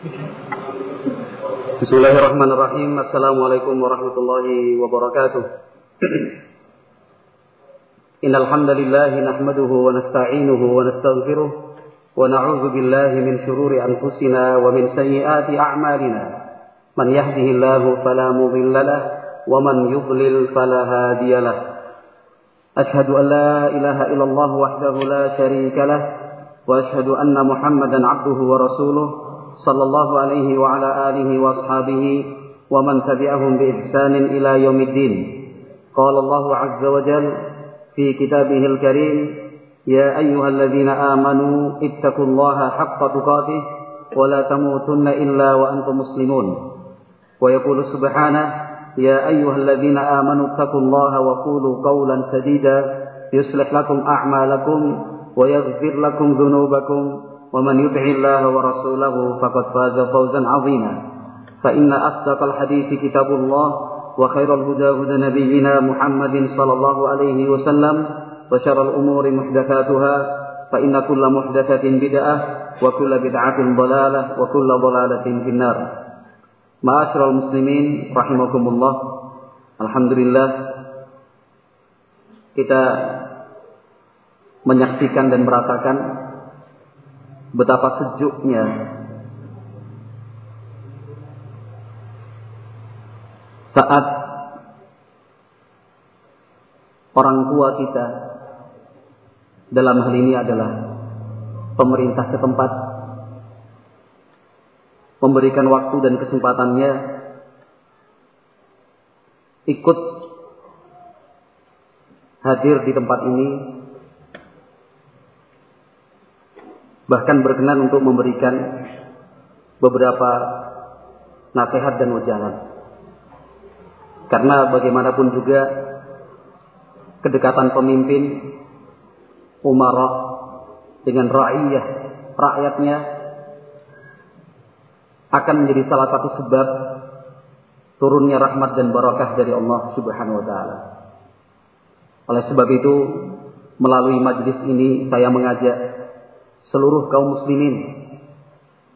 Bismillahirrahmanirrahim. Assalamualaikum warahmatullahi wabarakatuh. Innal hamdalillah nahmaduhu wa nasta'inuhu wa nastaghfiruh wa na'udzu billahi min shururi anfusina wa min sayyiati a'malina. Man yahdihillahu fala mudilla lahu wa man yudlil fala hadiya lahu. Ashhadu an la ilaha illallah wahdahu la syarika lahu wa ashhadu anna Muhammadan 'abduhu wa rasuluh صلى الله عليه وعلى آله وأصحابه ومن تبعهم بإحسان إلى يوم الدين. قال الله عز وجل في كتابه الكريم يا أيها الذين آمنوا اتقوا الله حق تقاته ولا تموتن إلا وأنتم مسلمون. ويقول سبحانه يا أيها الذين آمنوا اتقوا الله وقولوا قولا سديدا يصلح لكم أعمالكم ويغفر لكم ذنوبكم ومن يطع الله ورسوله فقد فاز فوزا عظيما فإن أصدق الحديث كتاب الله وخير الهدى هدى نبينا محمد صلى الله عليه وسلم وشر الأمور محدثاتها فإن كل محدثة بدعة وكل بدعة ضلالة وكل ضلالة في النار معاشر المسلمين رحمكم الله الحمد لله kita menyaksikan dan merasakan betapa sejuknya. Saat orang tua kita dalam hal ini adalah pemerintah setempat memberikan waktu dan kesempatannya ikut hadir di tempat ini bahkan berkenan untuk memberikan beberapa nasihat dan ujangan. Karena bagaimanapun juga kedekatan pemimpin umara dengan rakyat rakyatnya akan menjadi salah satu sebab turunnya rahmat dan barakah dari Allah Subhanahu wa taala. Oleh sebab itu, melalui majlis ini saya mengajak seluruh kaum muslimin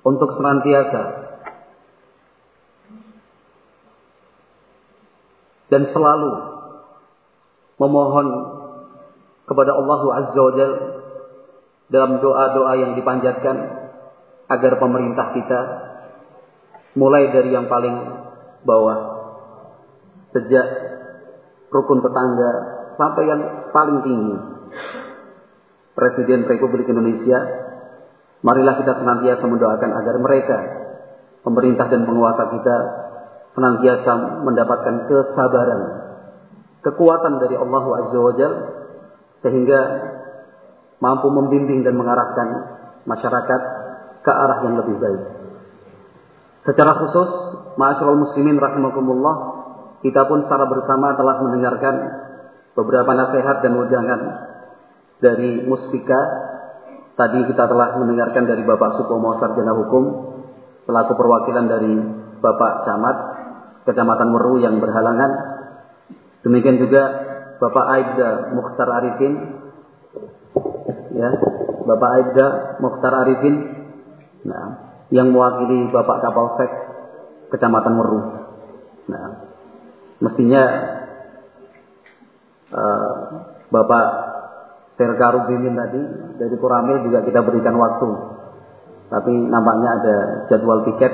untuk senantiasa dan selalu memohon kepada Allah Azza wa Jal dalam doa-doa yang dipanjatkan agar pemerintah kita mulai dari yang paling bawah sejak rukun tetangga sampai yang paling tinggi Presiden Republik Indonesia Marilah kita senantiasa mendoakan agar mereka, pemerintah dan penguasa kita, senantiasa mendapatkan kesabaran, kekuatan dari Allah Azza wa sehingga mampu membimbing dan mengarahkan masyarakat ke arah yang lebih baik. Secara khusus, ma'asyiral muslimin rahimakumullah, kita pun secara bersama telah mendengarkan beberapa nasihat dan ujangan dari Muspika Tadi kita telah mendengarkan dari Bapak Supomo Sarjana Hukum selaku perwakilan dari Bapak Camat Kecamatan Meru yang berhalangan. Demikian juga Bapak Aibda Mukhtar Arifin ya, Bapak Aibda Mukhtar Arifin nah, yang mewakili Bapak Kapolsek Kecamatan Meru. Nah, mestinya uh, Bapak Serka Rubinin tadi dari Kuramil juga kita berikan waktu. Tapi nampaknya ada jadwal tiket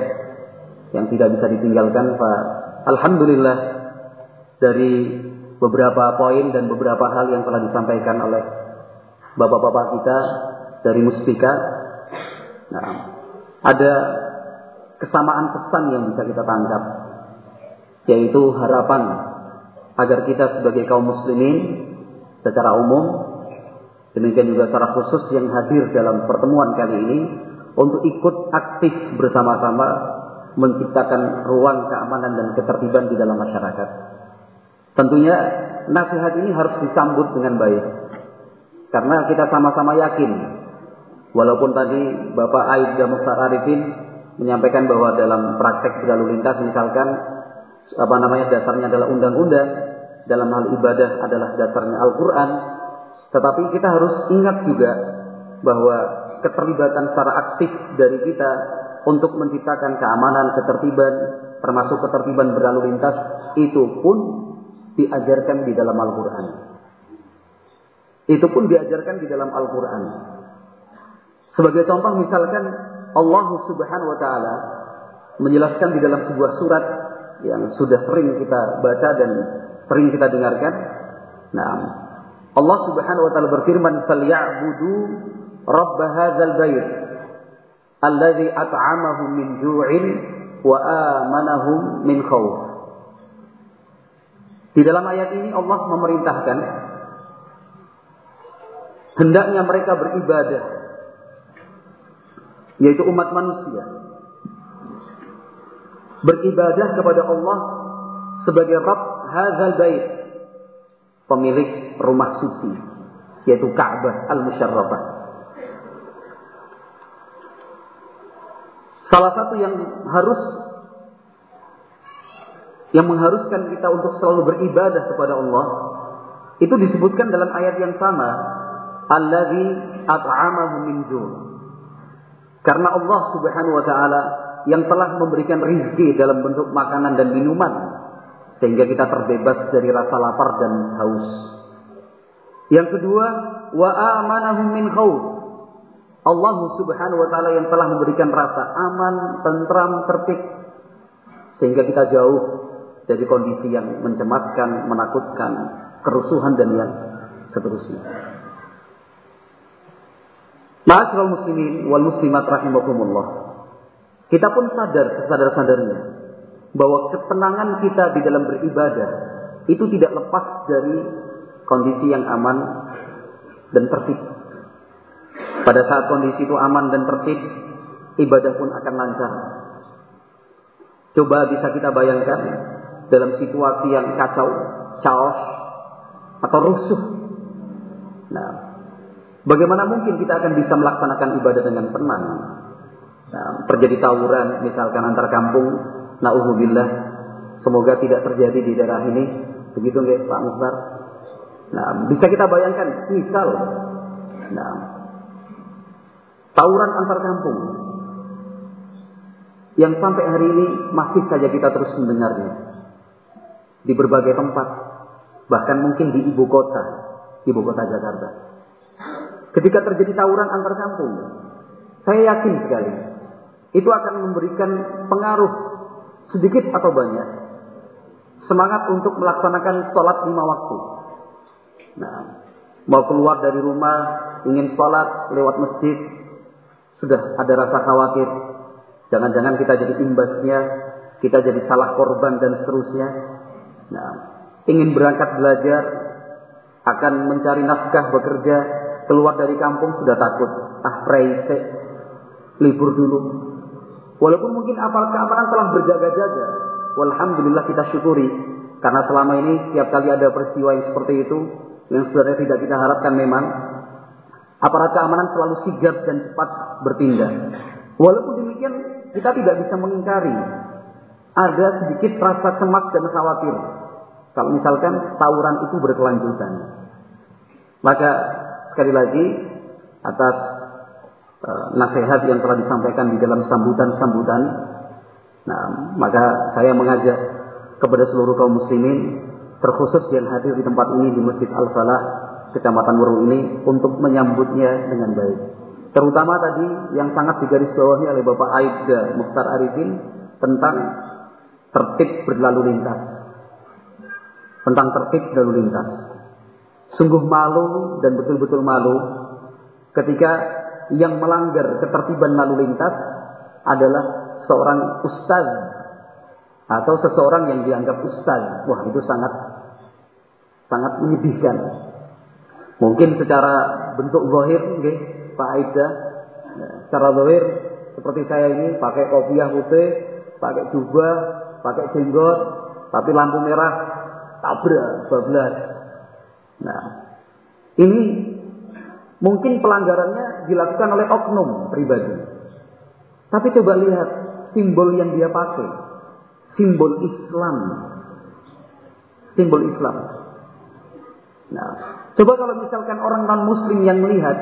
yang tidak bisa ditinggalkan. Pak. Alhamdulillah dari beberapa poin dan beberapa hal yang telah disampaikan oleh bapak-bapak kita dari Muspika. Nah, ada kesamaan pesan yang bisa kita tangkap, yaitu harapan agar kita sebagai kaum muslimin secara umum Demikian juga secara khusus yang hadir dalam pertemuan kali ini untuk ikut aktif bersama-sama menciptakan ruang keamanan dan ketertiban di dalam masyarakat. Tentunya nasihat ini harus disambut dengan baik. Karena kita sama-sama yakin walaupun tadi Bapak Aib dan Arifin menyampaikan bahwa dalam praktek berlalu lintas misalkan apa namanya dasarnya adalah undang-undang, dalam hal ibadah adalah dasarnya Al-Qur'an, tetapi kita harus ingat juga bahwa keterlibatan secara aktif dari kita untuk menciptakan keamanan, ketertiban, termasuk ketertiban berlalu lintas, itu pun diajarkan di dalam Al-Quran. Itu pun diajarkan di dalam Al-Quran. Sebagai contoh misalkan Allah Subhanahu wa taala menjelaskan di dalam sebuah surat yang sudah sering kita baca dan sering kita dengarkan. Nah, Allah Subhanahu wa taala berfirman, "Falyabudu rabb hadzal bait alladzi at'amahum min ju'in wa amanahum min khauf." Di dalam ayat ini Allah memerintahkan hendaknya mereka beribadah yaitu umat manusia beribadah kepada Allah sebagai Rabb hadzal bait pemilik rumah suci yaitu Ka'bah al-Musyarrafah Salah satu yang harus yang mengharuskan kita untuk selalu beribadah kepada Allah itu disebutkan dalam ayat yang sama alladzi at'amahu min karena Allah Subhanahu wa taala yang telah memberikan rizki dalam bentuk makanan dan minuman sehingga kita terbebas dari rasa lapar dan haus. Yang kedua, wa amanahum min khauf. Allah Subhanahu wa taala yang telah memberikan rasa aman, tentram, tertib sehingga kita jauh dari kondisi yang mencemaskan, menakutkan, kerusuhan dan yang seterusnya. Ma'asyiral muslimin wal muslimat rahimakumullah. Kita pun sadar sesadar-sadarnya bahwa ketenangan kita di dalam beribadah itu tidak lepas dari kondisi yang aman dan tertib. Pada saat kondisi itu aman dan tertib, ibadah pun akan lancar. Coba bisa kita bayangkan dalam situasi yang kacau, chaos, atau rusuh. Nah, bagaimana mungkin kita akan bisa melaksanakan ibadah dengan tenang? Nah, terjadi tawuran misalkan antar kampung, nauzubillah. Semoga tidak terjadi di daerah ini. Begitu nggak Pak Mukhtar? Nah, bisa kita bayangkan misal nah, tawuran antar kampung. Yang sampai hari ini masih saja kita terus mendengarnya. Di berbagai tempat, bahkan mungkin di ibu kota, ibu kota Jakarta. Ketika terjadi tawuran antar kampung, saya yakin sekali itu akan memberikan pengaruh sedikit atau banyak semangat untuk melaksanakan sholat lima waktu. Nah, mau keluar dari rumah ingin sholat lewat masjid sudah ada rasa khawatir jangan-jangan kita jadi imbasnya kita jadi salah korban dan seterusnya Nah, ingin berangkat belajar, akan mencari nafkah bekerja, keluar dari kampung sudah takut. Ah, preise, libur dulu. Walaupun mungkin apal keamanan telah berjaga-jaga. Walhamdulillah kita syukuri. Karena selama ini setiap kali ada peristiwa yang seperti itu, yang sebenarnya tidak kita harapkan memang, aparat keamanan selalu sigap dan cepat bertindak. Walaupun demikian, kita tidak bisa mengingkari ada sedikit rasa cemas dan khawatir kalau misalkan tawuran itu berkelanjutan. Maka sekali lagi atas uh, nasihat yang telah disampaikan di dalam sambutan-sambutan, nah, maka saya mengajak kepada seluruh kaum muslimin, terkhusus yang hadir di tempat ini di Masjid Al-Falah, Kecamatan Wuru ini, untuk menyambutnya dengan baik. Terutama tadi yang sangat digarisbawahi oleh Bapak Aibda Mukhtar Arifin tentang tertib berlalu lintas tentang tertib lalu lintas. Sungguh malu dan betul-betul malu ketika yang melanggar ketertiban lalu lintas adalah seorang ustaz atau seseorang yang dianggap ustaz. Wah, itu sangat sangat menyedihkan. Mungkin secara bentuk zahir okay, Pak Aida, ya, secara zahir seperti saya ini pakai kopiah putih, pakai jubah, pakai jenggot, tapi lampu merah tabrak bablas. Nah, ini mungkin pelanggarannya dilakukan oleh oknum pribadi. Tapi coba lihat simbol yang dia pakai. Simbol Islam. Simbol Islam. Nah, coba kalau misalkan orang non muslim yang melihat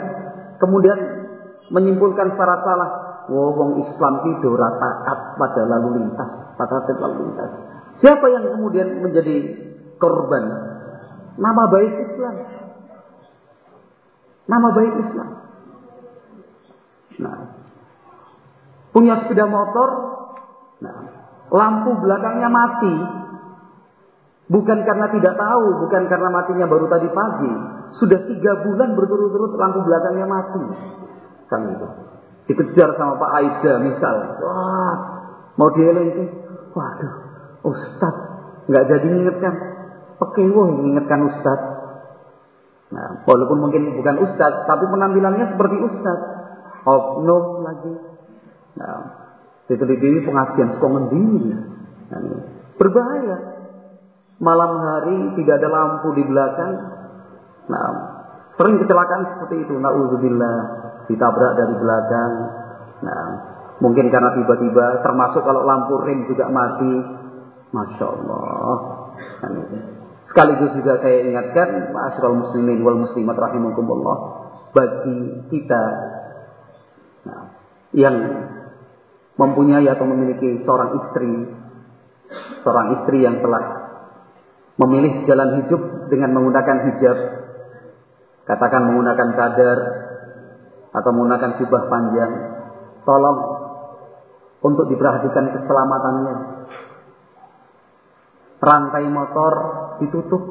kemudian menyimpulkan secara salah, wong Islam itu taat pada lalu lintas, pada lalu lintas. Siapa yang kemudian menjadi korban? Nama baik Islam. Nama baik Islam. Nah, punya sepeda motor, nah, lampu belakangnya mati, bukan karena tidak tahu, bukan karena matinya baru tadi pagi, sudah tiga bulan berturut-turut lampu belakangnya mati, kan itu. Dikejar sama Pak Aida misal, wah, mau dieling itu, waduh, Ustad, nggak jadi mengingatkan, pekewo mengingatkan Ustad. Nah, walaupun mungkin bukan Ustad, tapi penampilannya seperti Ustad oknum lagi. Nah, diteliti pengajian sekongen dini. Nah, berbahaya. Malam hari tidak ada lampu di belakang. Nah, sering kecelakaan seperti itu. Nauzubillah, ditabrak dari belakang. Nah, mungkin karena tiba-tiba, termasuk kalau lampu rem juga mati. Masya Allah. Sekaligus juga saya ingatkan, Ma'asyiral muslimin wal muslimat rahimakumullah, bagi kita Nah, yang mempunyai atau memiliki seorang istri, seorang istri yang telah memilih jalan hidup dengan menggunakan hijab, katakan menggunakan cadar atau menggunakan jubah panjang, tolong untuk diperhatikan keselamatannya. Rantai motor ditutup.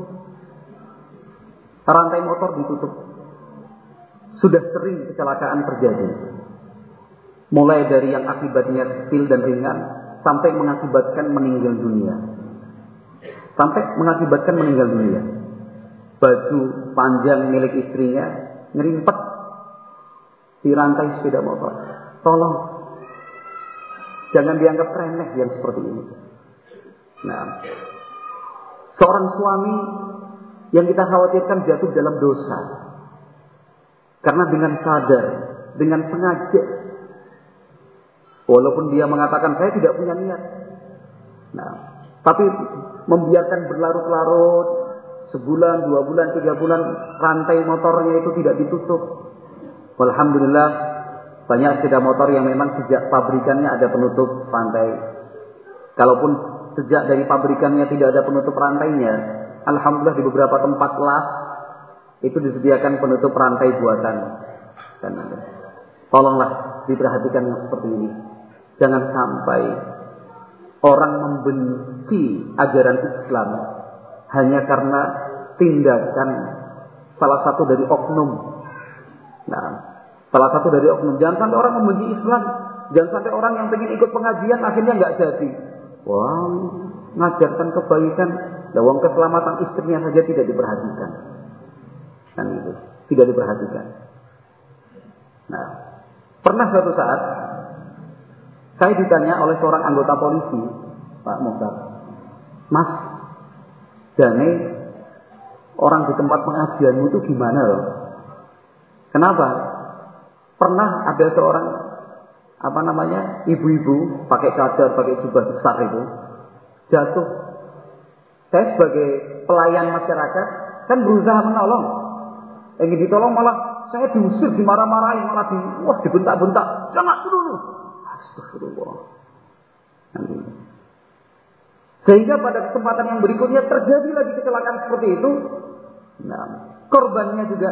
Rantai motor ditutup. Sudah sering kecelakaan terjadi. Mulai dari yang akibatnya kecil dan ringan sampai mengakibatkan meninggal dunia. Sampai mengakibatkan meninggal dunia. Baju panjang milik istrinya ngerimpet di rantai sepeda motor. Tolong jangan dianggap remeh yang seperti ini. Nah, seorang suami yang kita khawatirkan jatuh dalam dosa. Karena dengan sadar, dengan sengaja Walaupun dia mengatakan saya tidak punya niat. Nah, tapi membiarkan berlarut-larut sebulan, dua bulan, tiga bulan rantai motornya itu tidak ditutup. Alhamdulillah banyak sepeda motor yang memang sejak pabrikannya ada penutup rantai. Kalaupun sejak dari pabrikannya tidak ada penutup rantainya, alhamdulillah di beberapa tempat las itu disediakan penutup rantai buatan. Dan tolonglah diperhatikan yang seperti ini. Jangan sampai orang membenci ajaran Islam hanya karena tindakan salah satu dari oknum. Nah, salah satu dari oknum. Jangan sampai orang membenci Islam. Jangan sampai orang yang ingin ikut pengajian akhirnya nggak jadi. Wah, ngajarkan kebaikan, lawang keselamatan istrinya saja tidak diperhatikan. Kan itu, tidak diperhatikan. Nah, pernah suatu saat saya ditanya oleh seorang anggota polisi, Pak Mohtar, Mas, Jane, orang di tempat pengajianmu itu gimana loh? Kenapa? Pernah ada seorang apa namanya ibu-ibu pakai cadar, pakai jubah besar itu jatuh. Saya sebagai pelayan masyarakat kan berusaha menolong. Ingin ditolong malah saya diusir, dimarah-marahi, malah di wah dibentak-bentak. Jangan dulu, Astagfirullah. Sehingga pada kesempatan yang berikutnya terjadi lagi kecelakaan seperti itu. Nah, korbannya juga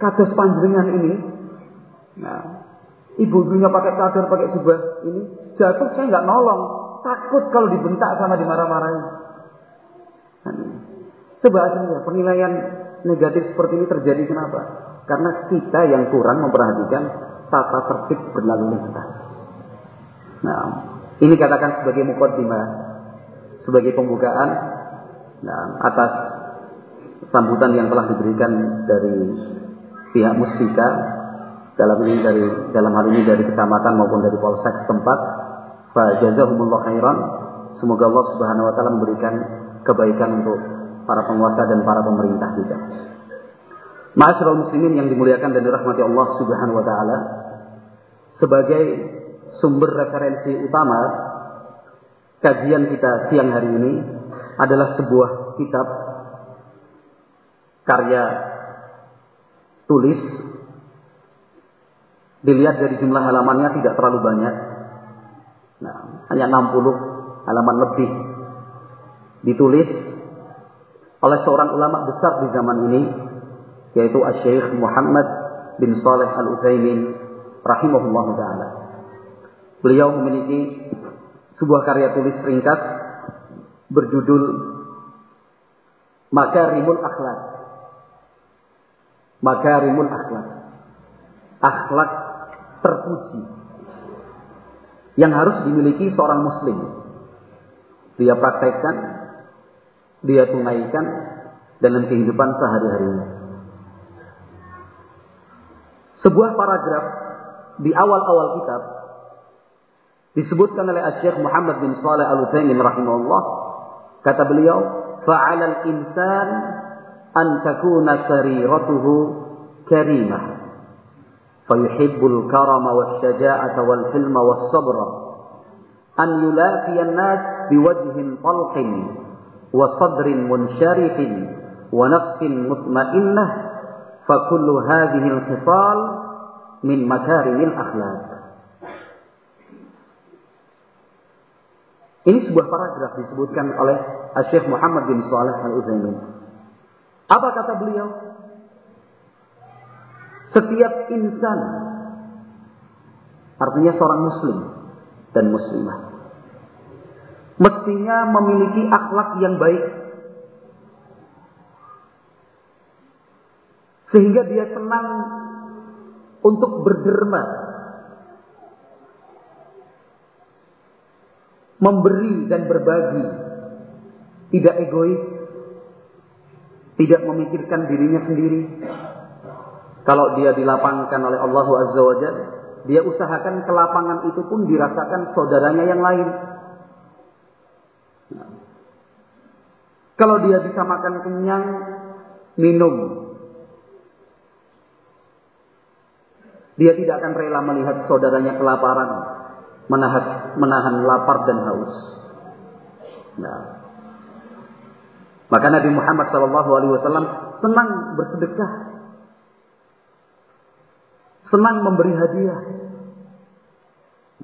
kados panjenengan ini. Nah, ibu-ibunya pakai cadar, pakai jubah ini jatuh saya nggak nolong, takut kalau dibentak sama dimarah-marahin. Nah, coba aja penilaian negatif seperti ini terjadi kenapa? Karena kita yang kurang memperhatikan tata tertib berlalu lintas. Nah, ini katakan sebagai mukaddimah, sebagai pembukaan nah, atas sambutan yang telah diberikan dari pihak Mustika dalam ini dari dalam hal ini dari kecamatan maupun dari polsek setempat. Fa jazahumullah khairan. Semoga Allah Subhanahu wa taala memberikan kebaikan untuk para penguasa dan para pemerintah juga. Ma'asyiral muslimin yang dimuliakan dan dirahmati Allah Subhanahu wa taala. Sebagai sumber referensi utama kajian kita siang hari ini adalah sebuah kitab karya tulis Dilihat dari jumlah halamannya tidak terlalu banyak. Nah, hanya 60 halaman lebih. Ditulis oleh seorang ulama besar di zaman ini yaitu Asy-Syaikh Muhammad bin Saleh Al-Utsaimin rahimahullah taala. Beliau memiliki sebuah karya tulis ringkas berjudul Makarimul Akhlak. Makarimul Akhlak. Akhlak terpuji yang harus dimiliki seorang muslim. Dia praktekkan, dia tunaikan dalam kehidupan sehari-harinya. Sebuah paragraf di awal-awal kitab disebutkan oleh Syekh Muhammad bin Saleh Al-Utsaimin rahimahullah kata beliau fa'ala al-insan an takuna sariratuhu karimah fayuhibbul karama wasyaja'ata wal hilma was sabra an yulafi an-nas biwajhin talqin wa sadrin munsharifin wa nafsin mutmainnah فكل هذه الخصال من مكارم الأخلاق Ini sebuah paragraf disebutkan oleh Syekh Muhammad bin Saleh Al-Utsaimin. Apa kata beliau? Setiap insan artinya seorang muslim dan muslimah mestinya memiliki akhlak yang baik Sehingga dia senang untuk berderma. Memberi dan berbagi. Tidak egois. Tidak memikirkan dirinya sendiri. Kalau dia dilapangkan oleh Allah Azza wa Jalla, dia usahakan kelapangan itu pun dirasakan saudaranya yang lain. Kalau dia bisa makan kenyang, minum, Dia tidak akan rela melihat saudaranya kelaparan, menahan, menahan lapar dan haus. Nah. Maka Nabi Muhammad SAW senang bersedekah, senang memberi hadiah.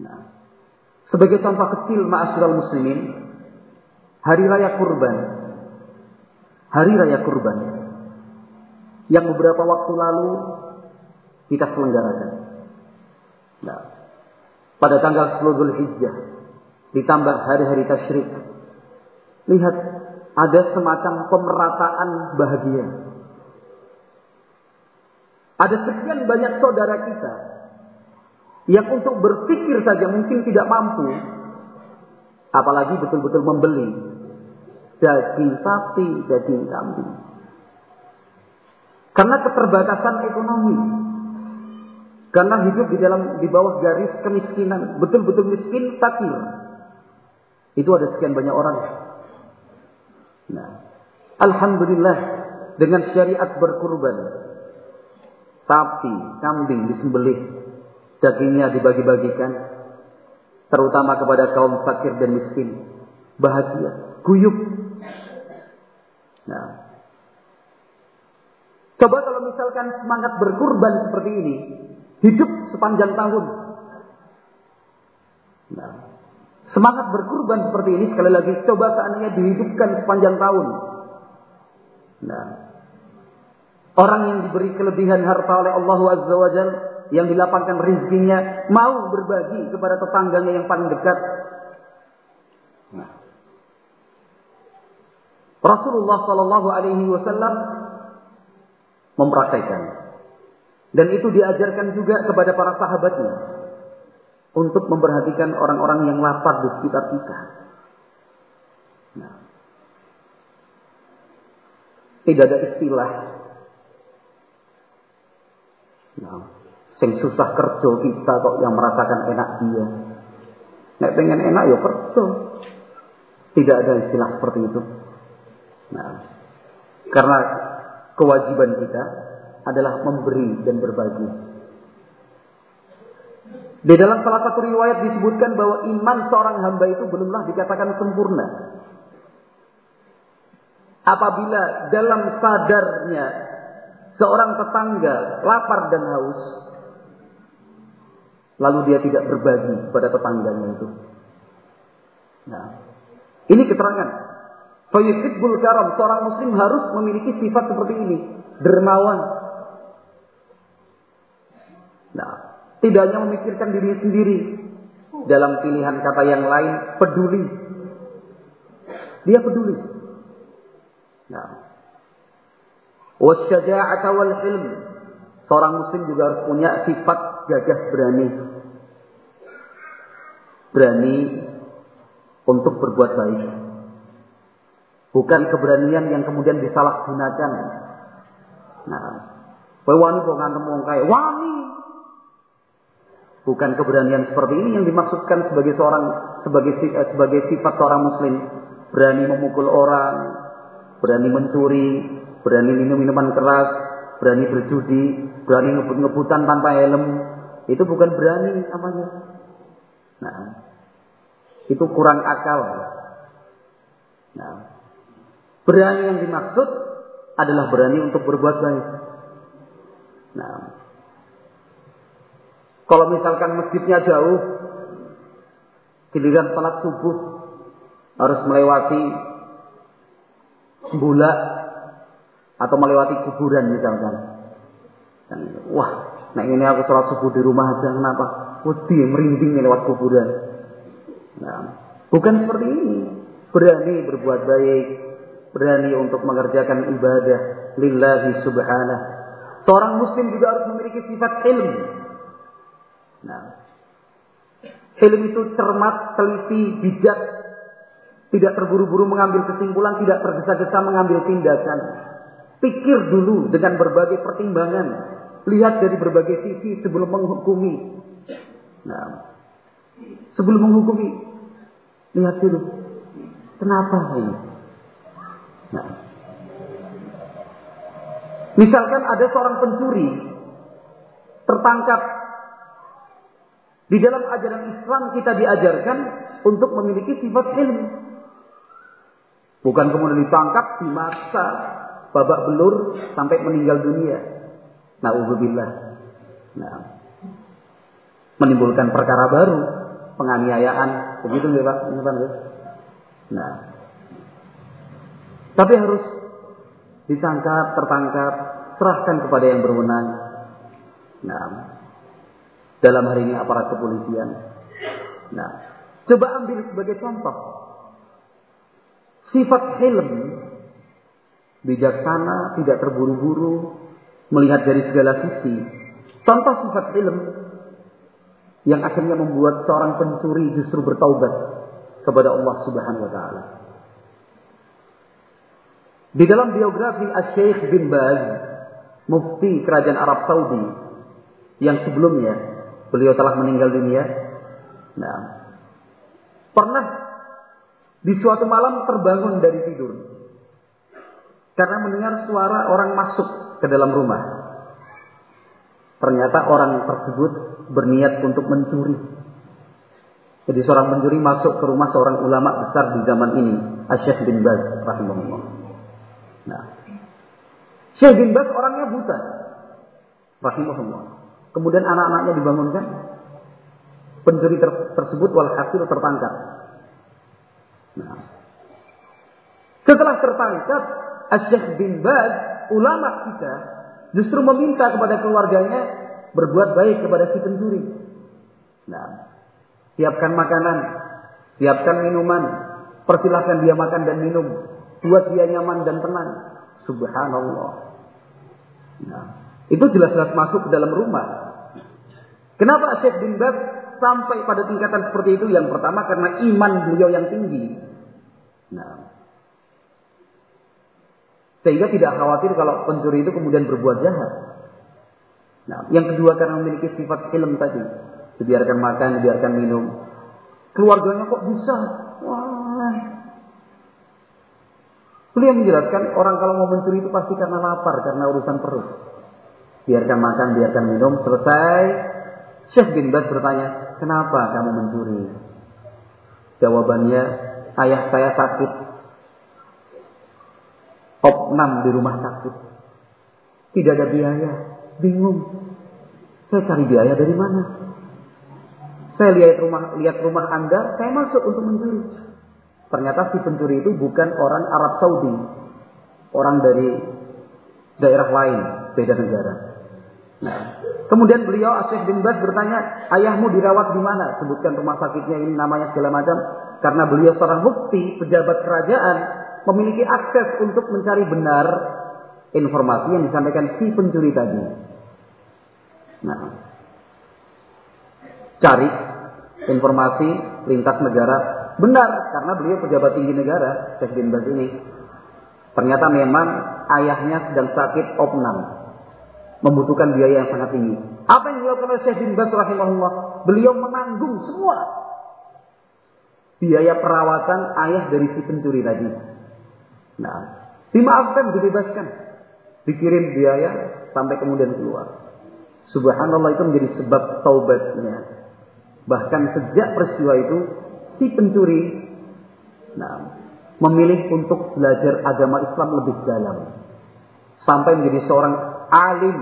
Nah. Sebagai contoh kecil ma'asyiral muslimin, hari raya kurban, hari raya kurban, yang beberapa waktu lalu kita selenggarakan. Nah, pada tanggal 10 Hijjah ditambah hari-hari tasyrik. Lihat ada semacam pemerataan bahagia. Ada sekian banyak saudara kita yang untuk berpikir saja mungkin tidak mampu apalagi betul-betul membeli daging sapi, daging kambing. Karena keterbatasan ekonomi, karena hidup di dalam di bawah garis kemiskinan, betul-betul miskin, fakir. Itu ada sekian banyak orang. Nah, alhamdulillah dengan syariat berkurban, sapi, kambing disembelih, dagingnya dibagi-bagikan, terutama kepada kaum fakir dan miskin. Bahagia, guyup. Nah, coba kalau misalkan semangat berkurban seperti ini, hidup sepanjang tahun. Nah, semangat berkurban seperti ini sekali lagi coba seandainya dihidupkan sepanjang tahun. Nah, orang yang diberi kelebihan harta oleh Allah Azza wa yang dilapangkan rizkinya, mau berbagi kepada tetangganya yang paling dekat. Nah, Rasulullah Shallallahu Alaihi Wasallam mempraktekkan dan itu diajarkan juga kepada para sahabatnya untuk memperhatikan orang-orang yang lapar di sekitar kita. Nah, tidak ada istilah. Nah, sing susah kerja kita kok yang merasakan enak dia. Nek pengen enak ya kerja. Tidak ada istilah seperti itu. Nah, karena kewajiban kita adalah memberi dan berbagi. Di dalam salah satu riwayat disebutkan bahwa iman seorang hamba itu belumlah dikatakan sempurna. Apabila dalam sadarnya seorang tetangga lapar dan haus, lalu dia tidak berbagi kepada tetangganya itu. Nah, ini keterangan. Fayyidbul karam, seorang muslim harus memiliki sifat seperti ini, dermawan. Nah, tidak hanya memikirkan diri sendiri dalam pilihan kata yang lain, peduli. Dia peduli. Nah, wasyaja'ata wal ilm. Seorang muslim juga harus punya sifat gagah berani. Berani untuk berbuat baik. Bukan keberanian yang kemudian disalahgunakan. Nah, kowe wani kok ngantem. Wani. Bukan keberanian seperti ini yang dimaksudkan sebagai seorang sebagai eh, sebagai sifat seorang muslim. Berani memukul orang, berani mencuri, berani minum minuman keras, berani berjudi, berani ngebut-ngebutan tanpa helm. Itu bukan berani namanya. Nah, itu kurang akal. Nah, berani yang dimaksud adalah berani untuk berbuat baik. Nah, kalau misalkan masjidnya jauh, giliran salat subuh harus melewati bulak atau melewati kuburan misalkan. Dan, wah, nah ini aku sholat subuh di rumah aja, kenapa? Wedi merinding lewat kuburan. Nah, bukan seperti ini. Berani berbuat baik, berani untuk mengerjakan ibadah lillahi subhanah. Seorang muslim juga harus memiliki sifat ilmu. Ilmu itu cermat, teliti, bijak, tidak terburu-buru mengambil kesimpulan, tidak tergesa-gesa mengambil tindakan. Pikir dulu dengan berbagai pertimbangan. Lihat dari berbagai sisi sebelum menghukumi. Nah, sebelum menghukumi, lihat dulu. Kenapa ini? Nah, misalkan ada seorang pencuri tertangkap di dalam ajaran Islam kita diajarkan untuk memiliki sifat ilmu. Bukan kemudian ditangkap, dimasak, babak belur sampai meninggal dunia. Nauzubillah. Nah, menimbulkan perkara baru, penganiayaan, begitu ya Pak? Pak Nah, tapi harus ditangkap, tertangkap, serahkan kepada yang berwenang. Nah, dalam hari ini aparat kepolisian. Nah, coba ambil sebagai contoh sifat helm bijaksana, tidak terburu-buru, melihat dari segala sisi. Contoh sifat ilm yang akhirnya membuat seorang pencuri justru bertaubat kepada Allah Subhanahu wa taala. Di dalam biografi Asy-Syaikh bin Baz, mufti kerajaan Arab Saudi yang sebelumnya beliau telah meninggal dunia. Nah, pernah di suatu malam terbangun dari tidur karena mendengar suara orang masuk ke dalam rumah. Ternyata orang tersebut berniat untuk mencuri. Jadi seorang pencuri masuk ke rumah seorang ulama besar di zaman ini, Asyik bin Baz rahimahullah. Nah, Syekh bin Baz orangnya buta. Rahimahullah. Kemudian anak-anaknya dibangunkan. Pencuri ter tersebut walhasil tertangkap. Nah, setelah tertangkap, Asyik bin Baz, ulama kita, justru meminta kepada keluarganya berbuat baik kepada si pencuri. Nah, siapkan makanan, siapkan minuman, persilahkan dia makan dan minum, buat dia nyaman dan tenang. Subhanallah. Nah, itu jelas-jelas masuk ke dalam rumah. Kenapa Syekh bin Baz sampai pada tingkatan seperti itu? Yang pertama karena iman beliau yang tinggi. Nah, sehingga tidak khawatir kalau pencuri itu kemudian berbuat jahat. Nah, yang kedua karena memiliki sifat film tadi. Dibiarkan makan, dibiarkan minum. Keluarganya kok bisa? Wah. Beliau menjelaskan orang kalau mau mencuri itu pasti karena lapar, karena urusan perut. Biarkan makan, biarkan minum, selesai. Syekh bin Bas bertanya, kenapa kamu mencuri? Jawabannya, ayah saya sakit, opnam di rumah sakit. Tidak ada biaya. Bingung. Saya cari biaya dari mana? Saya lihat rumah lihat rumah Anda, saya masuk untuk mencuri. Ternyata si pencuri itu bukan orang Arab Saudi. Orang dari daerah lain, beda negara. Nah, kemudian beliau Asyik bin Bas bertanya, ayahmu dirawat di mana? Sebutkan rumah sakitnya ini namanya segala macam. Karena beliau seorang bukti, pejabat kerajaan, memiliki akses untuk mencari benar informasi yang disampaikan si pencuri tadi. Nah, cari informasi lintas negara benar karena beliau pejabat tinggi negara Syekh bin Baz ini. Ternyata memang ayahnya sedang sakit opnam, membutuhkan biaya yang sangat tinggi. Apa yang dilakukan oleh Syekh bin Baz rahimahullah? Beliau menanggung semua biaya perawatan ayah dari si pencuri tadi. Nah, dimaafkan, dibebaskan, dikirim biaya sampai kemudian keluar. Subhanallah itu menjadi sebab taubatnya. Bahkan sejak peristiwa itu si pencuri nah, memilih untuk belajar agama Islam lebih dalam. Sampai menjadi seorang alim.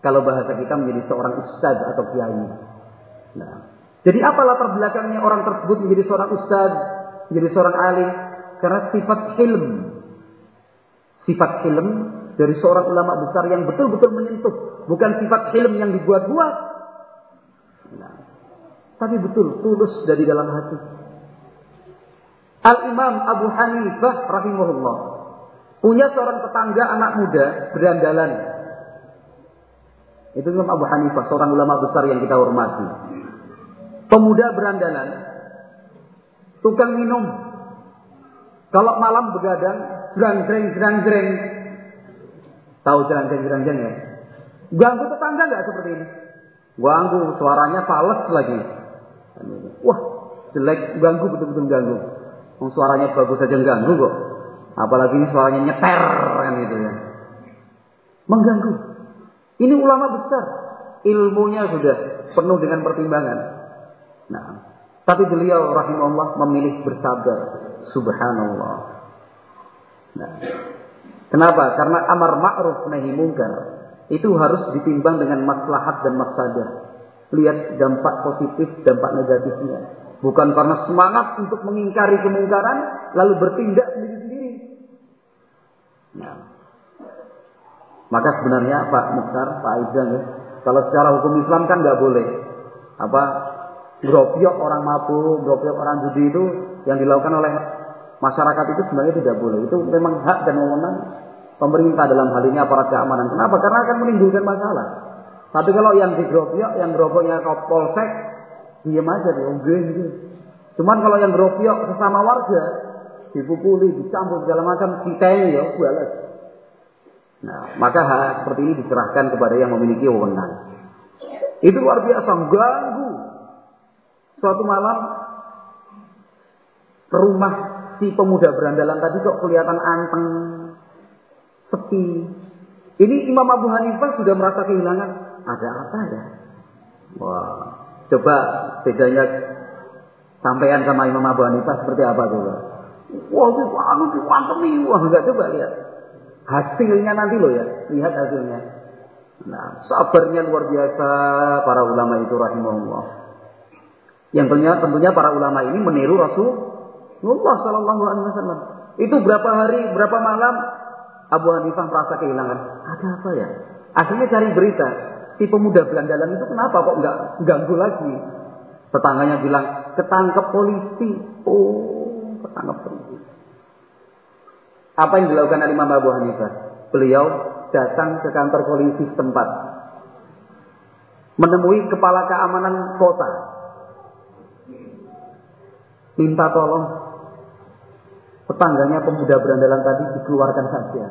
Kalau bahasa kita menjadi seorang ustaz atau kiai. Nah, jadi apa latar belakangnya orang tersebut menjadi seorang ustaz, menjadi seorang alim? Karena sifat hilm. Sifat hilm dari seorang ulama besar yang betul-betul menyentuh. Bukan sifat hilm yang dibuat-buat. Nah, tapi betul, tulus dari dalam hati. Al-Imam Abu Hanifah rahimahullah. Punya seorang tetangga anak muda berandalan. Itu Imam Abu Hanifah, seorang ulama besar yang kita hormati. Pemuda berandalan, tukang minum. Kalau malam begadang, jreng jreng Tahu jreng jreng ya? Ganggu tetangga nggak seperti ini? Ganggu, suaranya fals lagi. Wah, jelek, ganggu betul-betul ganggu. Suaranya bagus saja ganggu kok. Apalagi suaranya nyeter kan gitu ya. Mengganggu. Ini ulama besar. Ilmunya sudah penuh dengan pertimbangan. Nah, tapi beliau rahimahullah memilih bersabar. Subhanallah. Nah, kenapa? Karena amar ma'ruf nahi mungkar itu harus ditimbang dengan maslahat dan maksadah. Lihat dampak positif, dampak negatifnya. Bukan karena semangat untuk mengingkari kemungkaran, lalu bertindak sendiri-sendiri. Nah, maka sebenarnya Pak Mukhtar, Pak Aizan ya, kalau secara hukum Islam kan nggak boleh apa grobyok orang mabuk, grobyok orang judi itu yang dilakukan oleh masyarakat itu sebenarnya tidak boleh. Itu memang hak dan wewenang pemerintah dalam hal ini aparat keamanan. Kenapa? Karena akan menimbulkan masalah. Tapi kalau yang digrobyok, yang geroboknya polsek, diam aja deh, gitu. Cuman kalau yang grobyok sesama warga, dipukuli, dicampur segala macam, kita ya balas. Nah, maka hal seperti ini diserahkan kepada yang memiliki wewenang. Itu luar biasa, ganggu. Suatu malam, rumah si pemuda berandalan tadi kok kelihatan anteng, sepi. Ini Imam Abu Hanifah sudah merasa kehilangan. Ada apa ya? Wah, coba bedanya sampaian sama Imam Abu Hanifah seperti apa coba? Wah, anu diwantemi, wah enggak coba lihat. Hasilnya nanti loh ya, lihat hasilnya. Nah, sabarnya luar biasa para ulama itu rahimahullah. Yang tentunya, tentunya para ulama ini meniru Rasulullah Sallallahu Alaihi Wasallam. Itu berapa hari, berapa malam Abu Hanifah merasa kehilangan. Ada apa ya? Akhirnya cari berita. Si pemuda belandalan itu kenapa kok nggak ganggu lagi? Tetangganya bilang, ketangkep polisi. Oh, ketangkep polisi. Apa yang dilakukan Imam Abu Hanifah? Beliau datang ke kantor polisi setempat. Menemui kepala keamanan kota. Minta tolong tetangganya pemuda berandalan tadi dikeluarkan saja.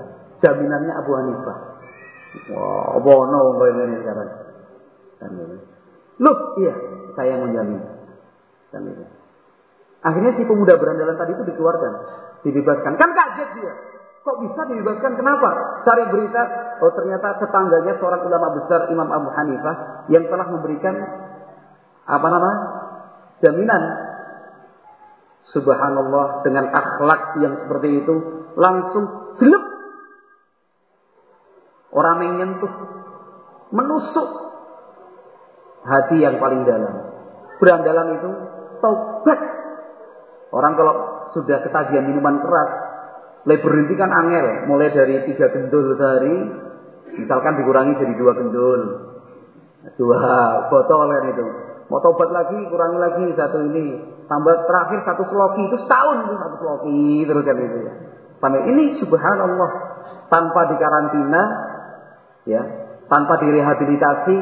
Jaminannya Abu Hanifah. Wah, wow, no, ini sekarang. Loh, iya, saya menjamin. Akhirnya si pemuda berandalan tadi itu dikeluarkan, dibebaskan. Kan kaget dia. Kok bisa dibebaskan? Kenapa? Cari berita, oh ternyata tetangganya seorang ulama besar Imam Abu Hanifah yang telah memberikan apa nama jaminan Subhanallah dengan akhlak yang seperti itu langsung gelap. Orang menyentuh, menusuk hati yang paling dalam. berandalan itu taubat. Orang kalau sudah ketagihan minuman keras, mulai berhenti kan angel, mulai dari tiga gendul sehari, misalkan dikurangi jadi dua gendul, dua botol kan itu. Mau tobat lagi, kurangi lagi satu ini, tambah terakhir satu sloki itu setahun itu satu sloki terus kan itu ya. Sampai ini subhanallah tanpa dikarantina, ya, tanpa direhabilitasi,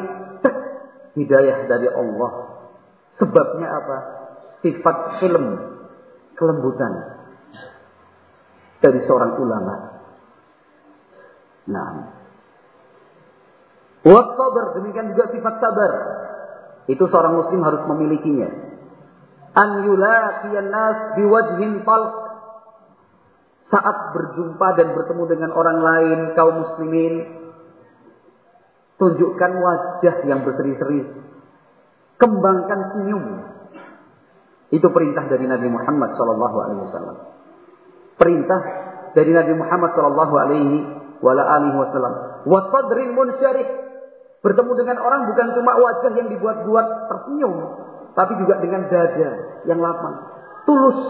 hidayah dari Allah. Sebabnya apa? Sifat film kelembutan dari seorang ulama. Nah, sabar demikian juga sifat sabar. Itu seorang muslim harus memilikinya. An yulaqiyan nas biwajhin. Saat berjumpa dan bertemu dengan orang lain kaum muslimin, tunjukkan wajah yang berseri-seri. Kembangkan senyum. Itu perintah dari Nabi Muhammad sallallahu alaihi wasallam. Perintah dari Nabi Muhammad sallallahu alaihi wasallam. Wasadrin munsyarih. Bertemu dengan orang bukan cuma wajah yang dibuat-buat tersenyum, tapi juga dengan dada yang lapang, tulus.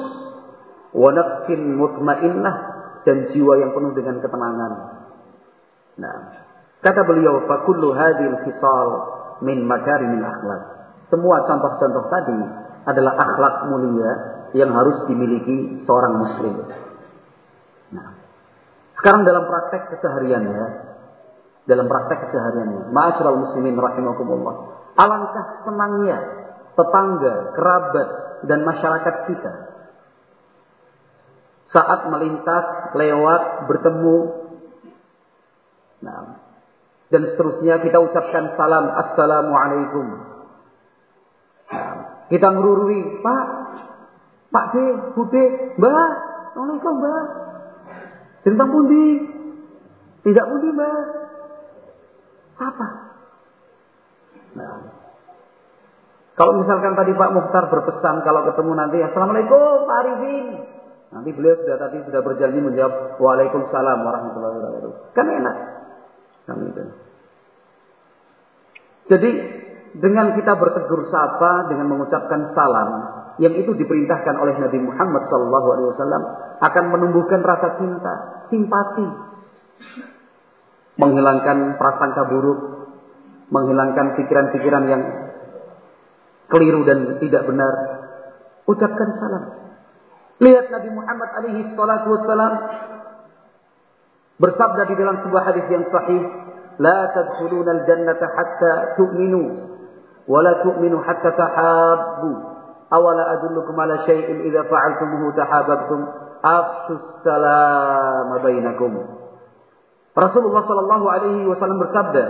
Wa nafsin mutmainnah dan jiwa yang penuh dengan ketenangan. Nah, kata beliau, "Fa kullu hadhil khisal min makarimin akhlak." Semua contoh-contoh tadi adalah akhlak mulia yang harus dimiliki seorang muslim. Nah, sekarang dalam praktek kesehariannya, dalam praktek kesehariannya, ma'asyiral muslimin rahimakumullah. Alangkah senangnya tetangga, kerabat dan masyarakat kita saat melintas, lewat, bertemu, nah, dan seterusnya kita ucapkan salam assalamualaikum kita merurui, Pak, Pak D, Bu D, Mbak, Assalamualaikum Mbak. Tentang pundi? Tidak pundi Mbak. Apa? Nah, kalau misalkan tadi Pak Mukhtar berpesan kalau ketemu nanti Assalamualaikum Pak Arifin. Nanti beliau sudah tadi sudah berjanji menjawab Waalaikumsalam warahmatullahi wabarakatuh. Kan enak. Kan itu. Jadi dengan kita bertegur sapa dengan mengucapkan salam yang itu diperintahkan oleh Nabi Muhammad SAW akan menumbuhkan rasa cinta, simpati, menghilangkan prasangka buruk, menghilangkan pikiran-pikiran yang keliru dan tidak benar. Ucapkan salam. Lihat Nabi Muhammad alaihi salatu wassalam bersabda di dalam sebuah hadis yang sahih, "La tadkhuluna al-jannata hatta tu'minu ولا تؤمنوا حتى تحابوا أولا أدلكم على شيء إذا فعلتموه تحاببتم أفشوا السلام بينكم Rasulullah Shallallahu Alaihi Wasallam bersabda,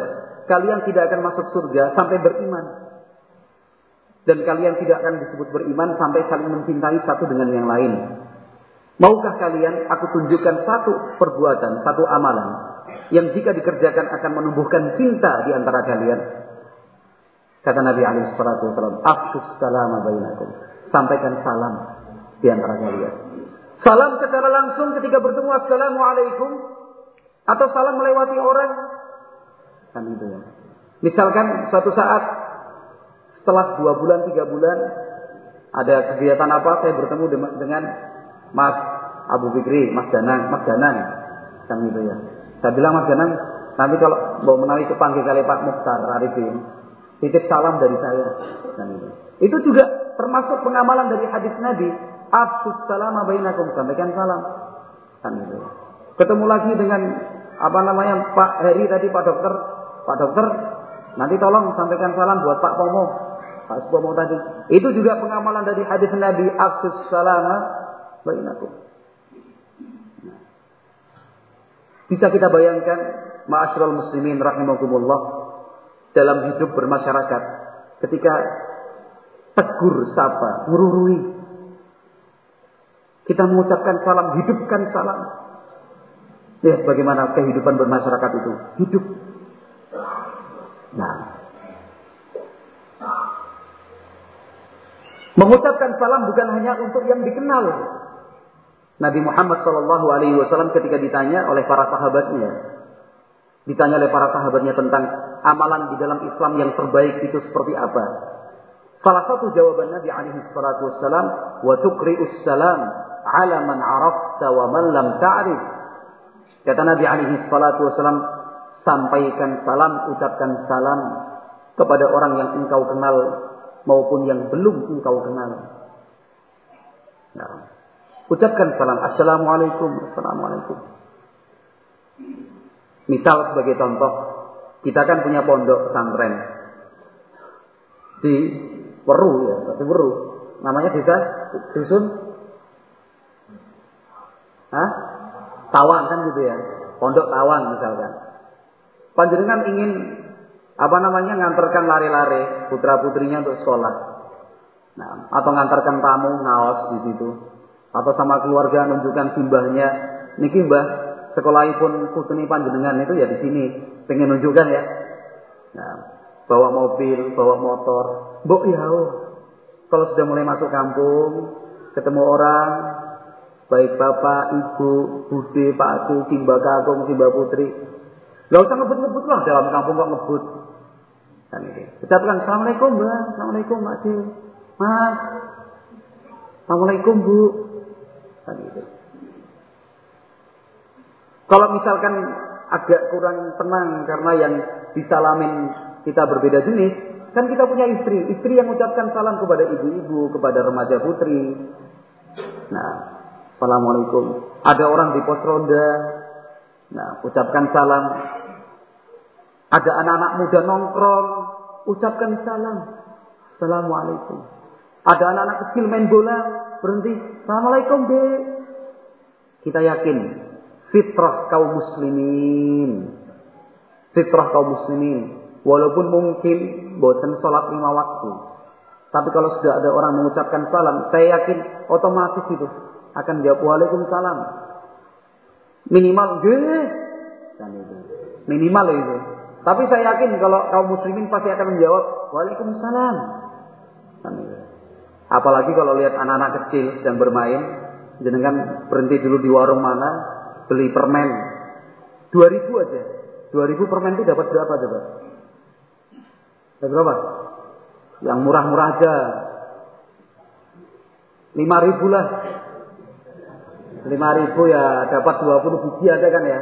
kalian tidak akan masuk surga sampai beriman, dan kalian tidak akan disebut beriman sampai saling mencintai satu dengan yang lain. Maukah kalian aku tunjukkan satu perbuatan, satu amalan yang jika dikerjakan akan menumbuhkan cinta di antara kalian? Kata Nabi alaihi wasallam, "Afsus salam bainakum." Sampaikan salam di antara kalian. Salam secara langsung ketika bertemu Assalamualaikum atau salam melewati orang kan itu ya. Misalkan suatu saat setelah dua bulan tiga bulan ada kegiatan apa saya bertemu dengan Mas Abu Fikri, Mas Danang, Mas Danang kan itu ya. Saya bilang Mas Danang nanti kalau mau menarik kepanggil kali Pak Mukhtar Arifin Titip salam dari saya. Dan itu. itu juga termasuk pengamalan dari hadis Nabi. Absus salam bainakum. Sampaikan salam. Kan itu. Ketemu lagi dengan apa namanya Pak Heri tadi Pak Dokter. Pak Dokter nanti tolong sampaikan salam buat Pak Pomo. Pak Pomo tadi. Itu juga pengamalan dari hadis Nabi. Absus salam bainakum. Nah. Bisa kita bayangkan ma'asyiral muslimin rahimakumullah dalam hidup bermasyarakat ketika tegur sapa, merurui. Kita mengucapkan salam, hidupkan salam. Lihat bagaimana kehidupan bermasyarakat itu. Hidup. Nah. Mengucapkan salam bukan hanya untuk yang dikenal. Nabi Muhammad SAW ketika ditanya oleh para sahabatnya, Ditanya oleh para sahabatnya tentang amalan di dalam Islam yang terbaik itu seperti apa. Salah satu jawaban Nabi alaihi salatu wassalam, "Wa tuqri'us salam 'ala man 'arafta wa man lam ta'rif." Kata Nabi alaihi salatu wassalam, sampaikan salam, ucapkan salam kepada orang yang engkau kenal maupun yang belum engkau kenal. Nah, ucapkan salam, Assalamualaikum, Assalamualaikum. Misal sebagai contoh, kita kan punya pondok pesantren di Weru ya, di Weru. Namanya desa dusun Hah? Tawang kan gitu ya. Pondok Tawang misalkan. Panjenengan ingin apa namanya ngantarkan lari-lari putra putrinya untuk sekolah. Nah, atau ngantarkan tamu ngaos di situ. Atau sama keluarga nunjukkan simbahnya. Niki mbah, sekolah pun putri panjenengan itu ya di sini. Pengen nunjukkan ya. Nah, bawa mobil, bawa motor. Mbok ya, oh. kalau sudah mulai masuk kampung, ketemu orang, baik bapak, ibu, bude, pak simba kakung, simba putri. Gak usah ngebut-ngebut lah dalam kampung kok ngebut. Kan itu. Ucapkan Assalamualaikum mbak, Assalamualaikum Mak Mas, Assalamualaikum Bu. Kan itu. Kalau misalkan agak kurang tenang karena yang disalamin kita berbeda jenis, kan kita punya istri, istri yang mengucapkan salam kepada ibu-ibu, kepada remaja putri. Nah, Assalamualaikum. Ada orang di pos ronda. Nah, ucapkan salam. Ada anak-anak muda nongkrong. Ucapkan salam. Assalamualaikum. Ada anak-anak kecil main bola. Berhenti. Assalamualaikum, dek. Kita yakin. Fitrah kaum muslimin. Fitrah kaum muslimin. Walaupun mungkin bosan sholat lima waktu. Tapi kalau sudah ada orang mengucapkan salam, saya yakin otomatis itu akan jawab Waalaikumsalam. Minimal gede. Minimal itu. Tapi saya yakin kalau kaum muslimin pasti akan menjawab Waalaikumsalam. Apalagi kalau lihat anak-anak kecil sedang bermain, jenengan berhenti dulu di warung mana, beli permen. 2000 aja. 2000 permen itu dapat berapa coba? Dapat berapa? Yang murah-murah aja. 5000 lah. 5000 ya dapat 20 biji aja kan ya.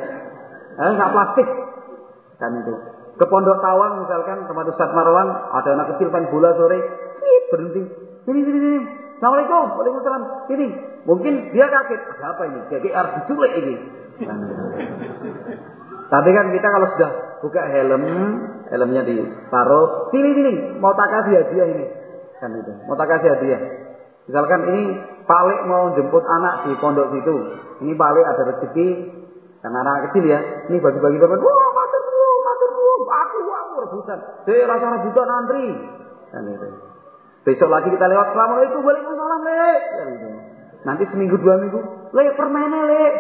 Eh, enggak plastik. Kan itu. Ke Pondok Tawang misalkan tempat Ustaz Marwan, ada anak kecil main bola sore, berhenti. Sini, sini, sini. Assalamualaikum, Waalaikumsalam. Sini. Mungkin dia kaget. Ada apa ini? GGR diculik ini. Tapi kan kita kalau sudah buka helm, helmnya ditaruh, sini sini, mau tak kasih hadiah ini, kan itu, mau tak kasih hadiah. Misalkan ini Pak Lek mau jemput anak di pondok situ, ini Pak Lek ada rezeki, karena anak kecil ya, ini bagi-bagi bapak, wah matur nuwun, matur nuwun, aku aku rebutan, saya rasa rebutan antri, kan itu. Besok lagi kita lewat, assalamualaikum, waalaikumsalam Lek, kan itu. Nanti seminggu dua minggu, Lek permennya Lek.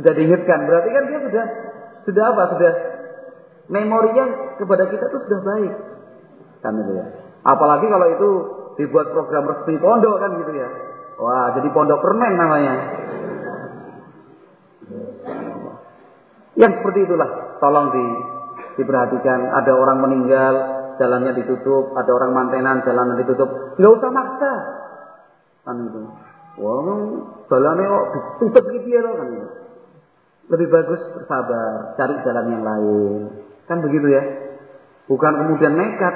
Sudah diingatkan, berarti kan dia sudah sudah apa? Sudah memorinya kepada kita itu sudah baik. Kan itu ya. Apalagi kalau itu dibuat program resmi pondok kan gitu ya. Wah, jadi pondok permen namanya. Yang seperti itulah, tolong di, diperhatikan. Ada orang meninggal, jalannya ditutup. Ada orang mantenan, jalannya ditutup. Nggak usah maksa. Kan itu. Wah, jalannya kok ditutup gitu ya kan itu. Lebih bagus bersabar, cari jalan yang lain. Kan begitu ya. Bukan kemudian nekat.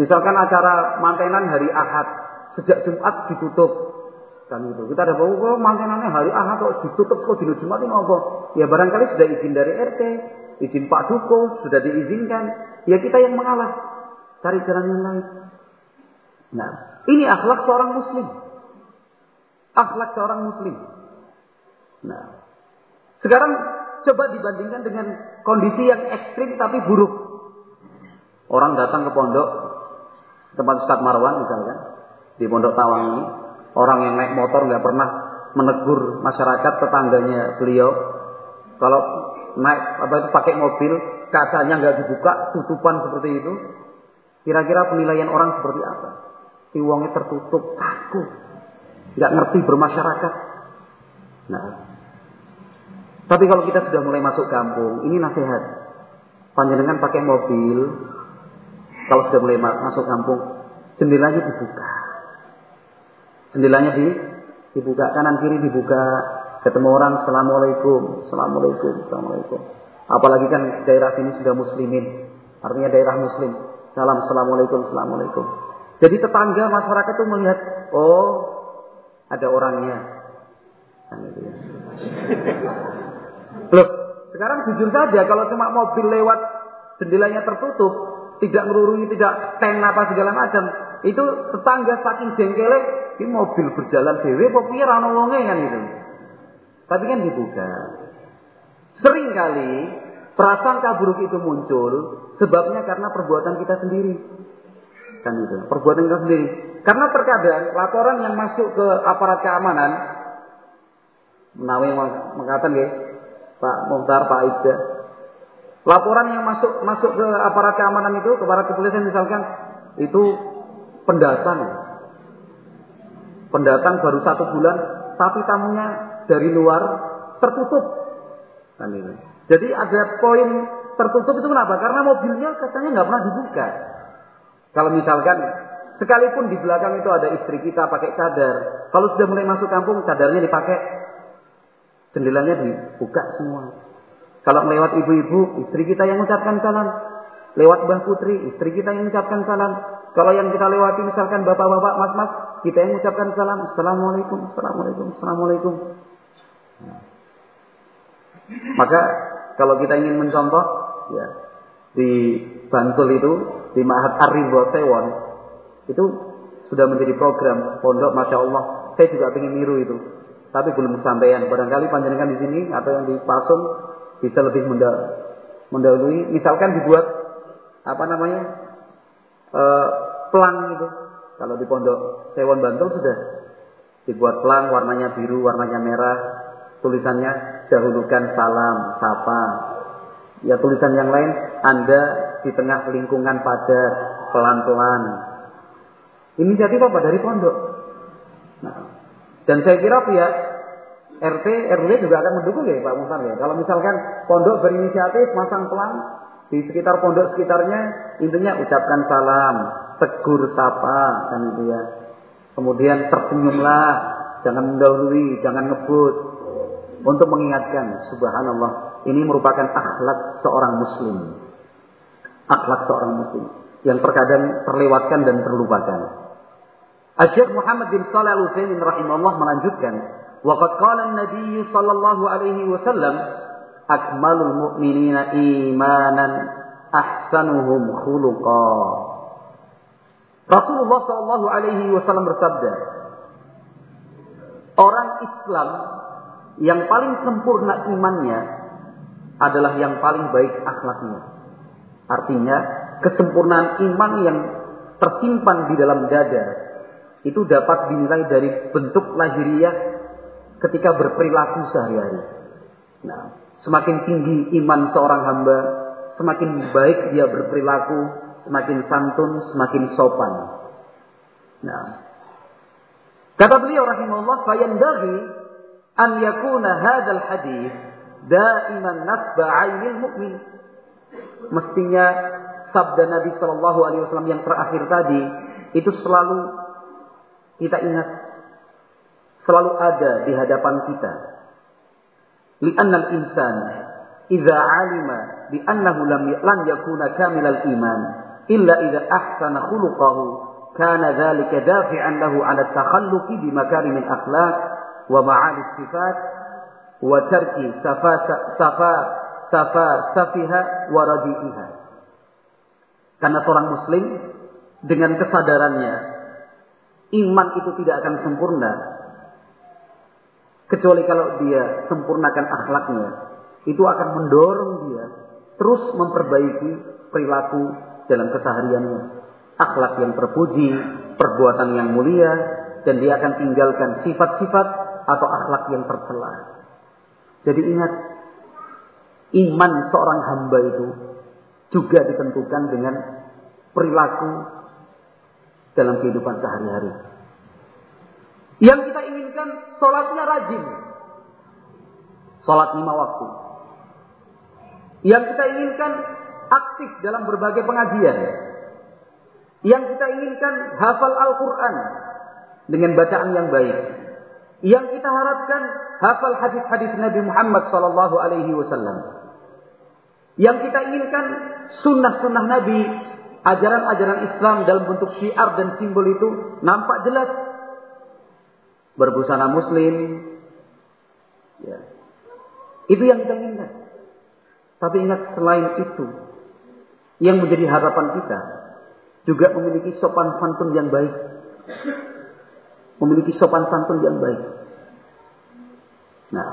Misalkan acara mantenan hari Ahad, sejak Jumat ditutup. Kan itu. Kita ada bahwa oh, mantenannya hari Ahad kok ditutup kok di Jumat ini apa? Ya barangkali sudah izin dari RT, izin Pak Duko, sudah diizinkan. Ya kita yang mengalah. Cari jalan yang lain. Nah, ini akhlak seorang muslim. Akhlak seorang muslim. Nah, sekarang coba dibandingkan dengan kondisi yang ekstrim tapi buruk. Orang datang ke pondok tempat Ustaz Marwan misalkan di pondok Tawang ini, orang yang naik motor nggak pernah menegur masyarakat tetangganya beliau. Kalau naik apa itu pakai mobil, kacanya nggak dibuka, tutupan seperti itu. Kira-kira penilaian orang seperti apa? Si tertutup, takut, nggak ngerti bermasyarakat. Nah, tapi kalau kita sudah mulai masuk kampung, ini nasihat. Panjenengan pakai mobil, Kalau sudah mulai masuk kampung, jendelanya dibuka. Jendelanya di, dibuka, kanan kiri dibuka. Ketemu orang, Assalamualaikum, Assalamualaikum, Assalamualaikum. Apalagi kan daerah sini sudah muslimin. Artinya daerah muslim. Salam, Assalamualaikum, Assalamualaikum. Jadi tetangga masyarakat itu melihat, oh ada orangnya. Loh, sekarang jujur saja kalau cuma mobil lewat jendelanya tertutup, tidak ngerurungi, tidak tank apa segala macam, itu tetangga saking jengkelnya, ini mobil berjalan dewe, kok piye ra kan itu. Tapi kan dibuka. Sering kali prasangka buruk itu muncul sebabnya karena perbuatan kita sendiri. Kan itu, perbuatan kita sendiri. Karena terkadang laporan yang masuk ke aparat keamanan menawi mengatakan ya, Pak Muhtar, Pak Ida. Laporan yang masuk masuk ke aparat keamanan itu, ke aparat kepolisian misalkan, itu pendatang. Pendatang baru satu bulan, tapi tamunya dari luar tertutup. Kan itu. Jadi ada poin tertutup itu kenapa? Karena mobilnya katanya nggak pernah dibuka. Kalau misalkan sekalipun di belakang itu ada istri kita pakai cadar, kalau sudah mulai masuk kampung cadarnya dipakai, jendelanya dibuka semua. Kalau melewat ibu-ibu, istri kita yang mengucapkan salam. Lewat Mbah Putri, istri kita yang mengucapkan salam. Kalau yang kita lewati misalkan bapak-bapak, mas-mas, kita yang mengucapkan salam. Assalamualaikum, Assalamualaikum, Assalamualaikum. Maka kalau kita ingin mencontoh, ya di Bantul itu di Mahat Aribo Sewon itu sudah menjadi program pondok, masya Allah. Saya juga ingin niru itu, tapi belum kesampaian. Barangkali panjenengan di sini atau yang di Pasung bisa lebih mendahului. Misalkan dibuat apa namanya e, pelang itu. Kalau di pondok Sewon Bantul sudah dibuat pelang warnanya biru, warnanya merah, tulisannya dahulukan salam, sapa. Ya tulisan yang lain, Anda di tengah lingkungan padat, pelan-pelan. Ini jadi apa? Dari pondok. Nah, dan saya kira pihak RT, RW juga akan mendukung ya Pak Musar ya. Kalau misalkan pondok berinisiatif masang pelang di sekitar pondok sekitarnya, intinya ucapkan salam, tegur sapa kan itu ya. Kemudian tersenyumlah, jangan mendahului, jangan ngebut, untuk mengingatkan subhanallah ini merupakan akhlak seorang muslim akhlak seorang muslim yang terkadang terlewatkan dan terlupakan Asyik Muhammad bin Salih al-Utsaimin rahimahullah melanjutkan waqad qala an-nabiy sallallahu alaihi wasallam akmalul mu'minina imanan ahsanuhum khuluqa Rasulullah sallallahu alaihi wasallam bersabda Orang Islam yang paling sempurna imannya adalah yang paling baik akhlaknya. Artinya, kesempurnaan iman yang tersimpan di dalam dada itu dapat dinilai dari bentuk lahiriah ketika berperilaku sehari-hari. Nah, semakin tinggi iman seorang hamba, semakin baik dia berperilaku, semakin santun, semakin sopan. Nah, kata beliau rahimahullah, "Fayandaghi an yakuna hadzal hadis daiman nasba ainil mu'min. Mestinya sabda Nabi Shallallahu alaihi wasallam yang terakhir tadi itu selalu kita ingat selalu ada di hadapan kita. Li'anna al-insan idza 'alima bi annahu lam lan yakuna kamilal iman illa idza ahsana khuluquhu kana dhalika dafi'an lahu 'ala at-takhalluqi bi makarimil akhlaq wa ma'ali sifat wa tarki safa safa safa safiha wa radi'iha. Karena seorang muslim dengan kesadarannya iman itu tidak akan sempurna kecuali kalau dia sempurnakan akhlaknya itu akan mendorong dia terus memperbaiki perilaku dalam kesehariannya akhlak yang terpuji perbuatan yang mulia dan dia akan tinggalkan sifat-sifat atau akhlak yang tercela. Jadi ingat, iman seorang hamba itu juga ditentukan dengan perilaku dalam kehidupan sehari-hari. Yang kita inginkan sholatnya rajin. Sholat lima waktu. Yang kita inginkan aktif dalam berbagai pengajian. Yang kita inginkan hafal Al-Quran dengan bacaan yang baik. Yang kita harapkan hafal hadis-hadis Nabi Muhammad sallallahu alaihi wasallam. Yang kita inginkan sunnah-sunnah Nabi, ajaran-ajaran Islam dalam bentuk syiar dan simbol itu nampak jelas. Berbusana muslim. Ya. Itu yang kita inginkan. Tapi ingat selain itu, yang menjadi harapan kita juga memiliki sopan santun yang baik. Memiliki sopan santun yang baik. Nah,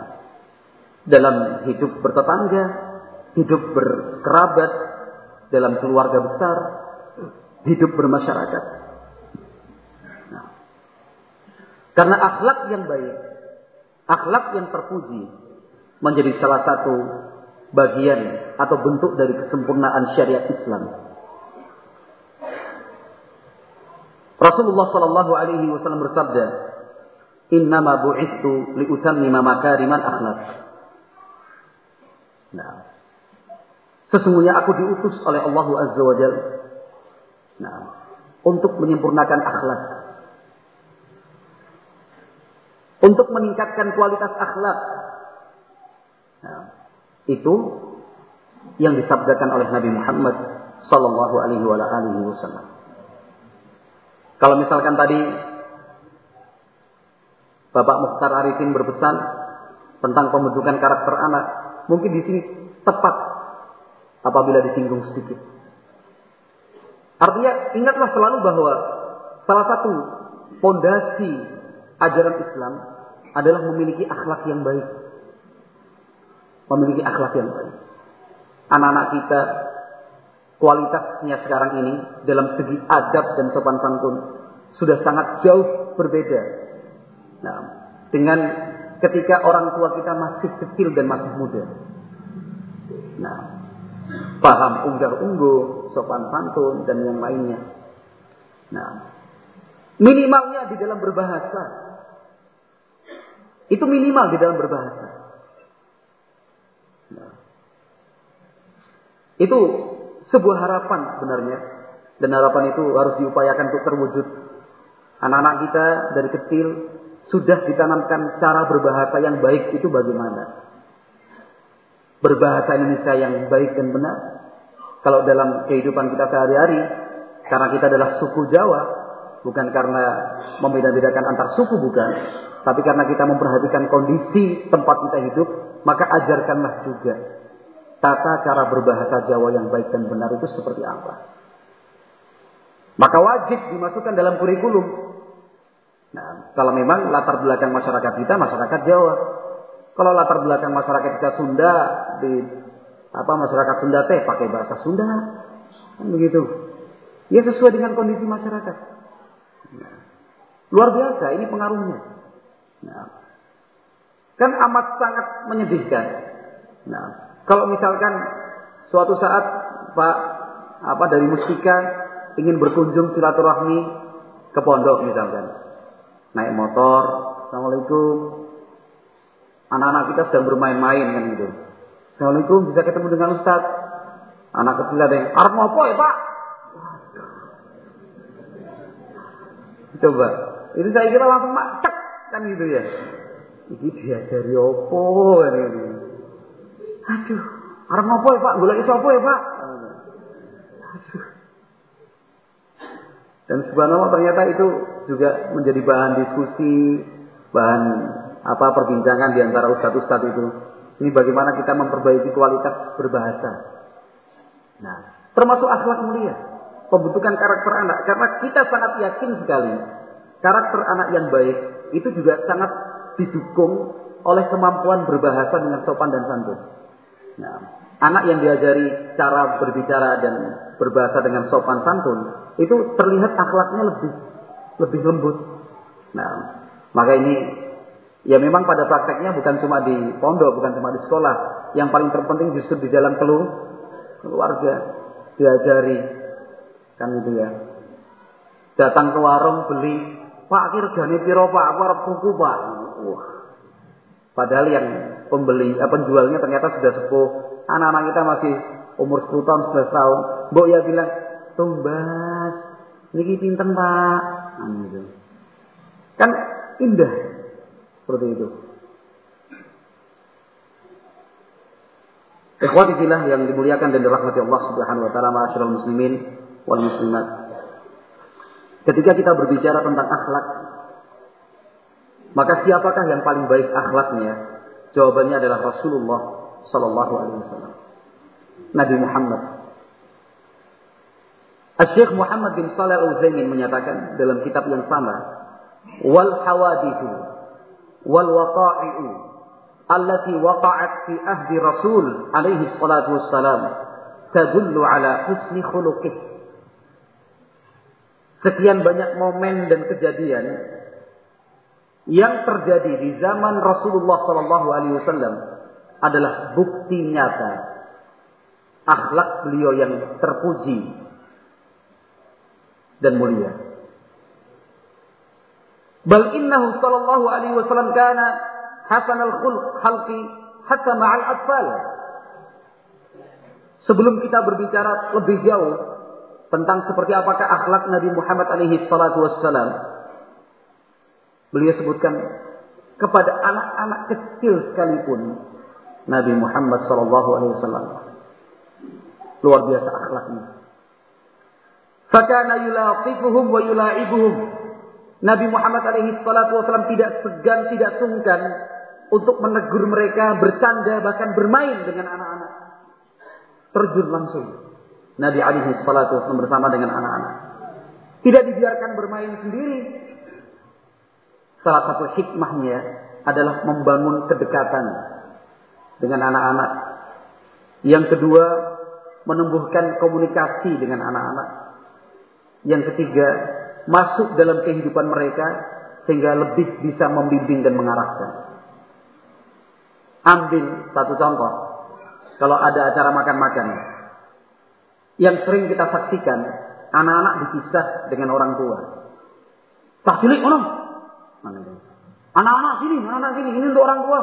dalam hidup bertetangga, hidup berkerabat, dalam keluarga besar, hidup bermasyarakat. Nah, karena akhlak yang baik, akhlak yang terpuji menjadi salah satu bagian atau bentuk dari kesempurnaan syariat Islam. Rasulullah Shallallahu Alaihi Wasallam bersabda, Innama bu'ithu liutammima makariman akhlak. Nah, sesungguhnya aku diutus oleh Allah Azza wa Jalla nah, untuk menyempurnakan akhlak. Untuk meningkatkan kualitas akhlak. Nah, itu yang disabdakan oleh Nabi Muhammad sallallahu alaihi wasallam. Kalau misalkan tadi Bapak Mukhtar Arifin berpesan tentang pembentukan karakter anak, mungkin di sini tepat apabila disinggung sedikit. Artinya ingatlah selalu bahwa salah satu fondasi ajaran Islam adalah memiliki akhlak yang baik. Memiliki akhlak yang baik. Anak-anak kita kualitasnya sekarang ini dalam segi adab dan sopan santun sudah sangat jauh berbeda Nah, dengan ketika orang tua kita masih kecil dan masih muda. Nah, paham unggah-ungguh, sopan santun dan yang lainnya. Nah, minimalnya di dalam berbahasa. Itu minimal di dalam berbahasa. Nah, itu sebuah harapan sebenarnya. Dan harapan itu harus diupayakan untuk terwujud. Anak-anak kita dari kecil sudah ditanamkan cara berbahasa yang baik itu bagaimana? Berbahasa Indonesia yang baik dan benar. Kalau dalam kehidupan kita sehari-hari, karena kita adalah suku Jawa, bukan karena membeda-bedakan antar suku bukan, tapi karena kita memperhatikan kondisi tempat kita hidup, maka ajarkanlah juga tata cara berbahasa Jawa yang baik dan benar itu seperti apa. Maka wajib dimasukkan dalam kurikulum Nah, kalau memang latar belakang masyarakat kita masyarakat Jawa. Kalau latar belakang masyarakat kita Sunda di apa masyarakat Sunda teh pakai bahasa Sunda, kan begitu. Ya sesuai dengan kondisi masyarakat. Nah, luar biasa ini pengaruhnya. Nah, kan amat sangat menyedihkan. Nah, kalau misalkan suatu saat Pak apa dari Mustika ingin berkunjung silaturahmi ke pondok misalkan naik motor, Assalamualaikum. Anak-anak kita sedang bermain-main kan gitu. Assalamualaikum, bisa ketemu dengan Ustaz. Anak kecil ada yang, arep ngopo ya Pak? Coba, itu saya kira langsung macet kan gitu ya. Ini diajari opo kan gitu. Aduh, arep ngopo ya Pak? Golek iso apa ya Pak? Dan subhanallah ternyata itu juga menjadi bahan diskusi, bahan apa perbincangan di antara ustadz-ustadz itu. Ini bagaimana kita memperbaiki kualitas berbahasa. Nah, termasuk akhlak mulia, pembentukan karakter anak. Karena kita sangat yakin sekali karakter anak yang baik itu juga sangat didukung oleh kemampuan berbahasa dengan sopan dan santun. Nah, anak yang diajari cara berbicara dan berbahasa dengan sopan santun itu terlihat akhlaknya lebih lebih lembut. Nah, maka ini ya memang pada prakteknya bukan cuma di pondok, bukan cuma di sekolah. Yang paling terpenting justru di dalam kelu keluarga diajari kan itu ya. Datang ke warung beli, Pak kirgane piro Pak? Aku arep tuku Pak. Wah. Padahal yang pembeli, eh, penjualnya ternyata sudah sepuh. Anak-anak kita masih umur 10 tahun, 11 tahun. Mbok ya bilang, tumbas Niki pinten Pak. Nah, gitu. Kan indah seperti itu. Ikhwati fillah yang dimuliakan dan dirahmati Allah Subhanahu wa taala, ma'asyiral muslimin wal muslimat. Ketika kita berbicara tentang akhlak, maka siapakah yang paling baik akhlaknya? Jawabannya adalah Rasulullah sallallahu alaihi wasallam. Nabi Muhammad. Syekh Muhammad bin Shalih Al-Utsaimin menyatakan dalam kitab yang sama, wal hawadithu wal waqa'i'u allati waqa'at fi ahdi Rasul alaihi salatu wassalam tadullu ala husni khuluqih. Sekian banyak momen dan kejadian yang terjadi di zaman Rasulullah sallallahu alaihi wasallam adalah bukti nyata akhlak beliau yang terpuji dan mulia. Bal innahu sallallahu alaihi wasallam kana hasan al-khulq halqi hatta ma'al atfal. Sebelum kita berbicara lebih jauh tentang seperti apakah akhlak Nabi Muhammad alaihi salatu wassalam, beliau sebutkan kepada anak-anak kecil sekalipun Nabi Muhammad sallallahu alaihi wasallam luar biasa akhlaknya. Fakana yulatifuhum wa yula'ibuhum. Nabi Muhammad alaihi salatu wasallam tidak segan, tidak sungkan untuk menegur mereka, bercanda, bahkan bermain dengan anak-anak. Terjun langsung. Nabi alaihi salatu wasallam bersama dengan anak-anak. Tidak dibiarkan bermain sendiri. Salah satu hikmahnya adalah membangun kedekatan dengan anak-anak. Yang kedua, menumbuhkan komunikasi dengan anak-anak. Yang ketiga, masuk dalam kehidupan mereka sehingga lebih bisa membimbing dan mengarahkan. Ambil satu contoh. Kalau ada acara makan-makan. Yang sering kita saksikan. Anak-anak dipisah dengan orang tua. Tak cilik mana? Anak-anak sini, anak-anak sini. Ini untuk orang tua.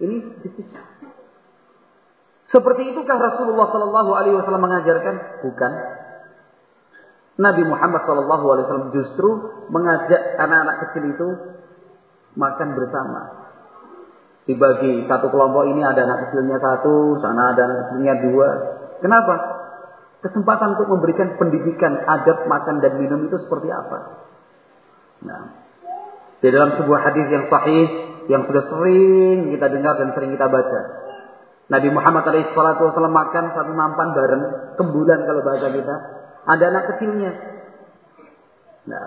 Ini dipisah. Seperti itukah Rasulullah Sallallahu Alaihi Wasallam mengajarkan? Bukan. Nabi Muhammad Wasallam justru mengajak anak-anak kecil itu makan bersama dibagi satu kelompok ini ada anak kecilnya satu, sana ada anak kecilnya dua. Kenapa? Kesempatan untuk memberikan pendidikan adab makan dan minum itu seperti apa? Nah, di dalam sebuah hadis yang sahih yang sudah sering kita dengar dan sering kita baca. Nabi Muhammad SAW makan satu nampan bareng, kembulan kalau bahasa kita. Ada anak kecilnya. Nah,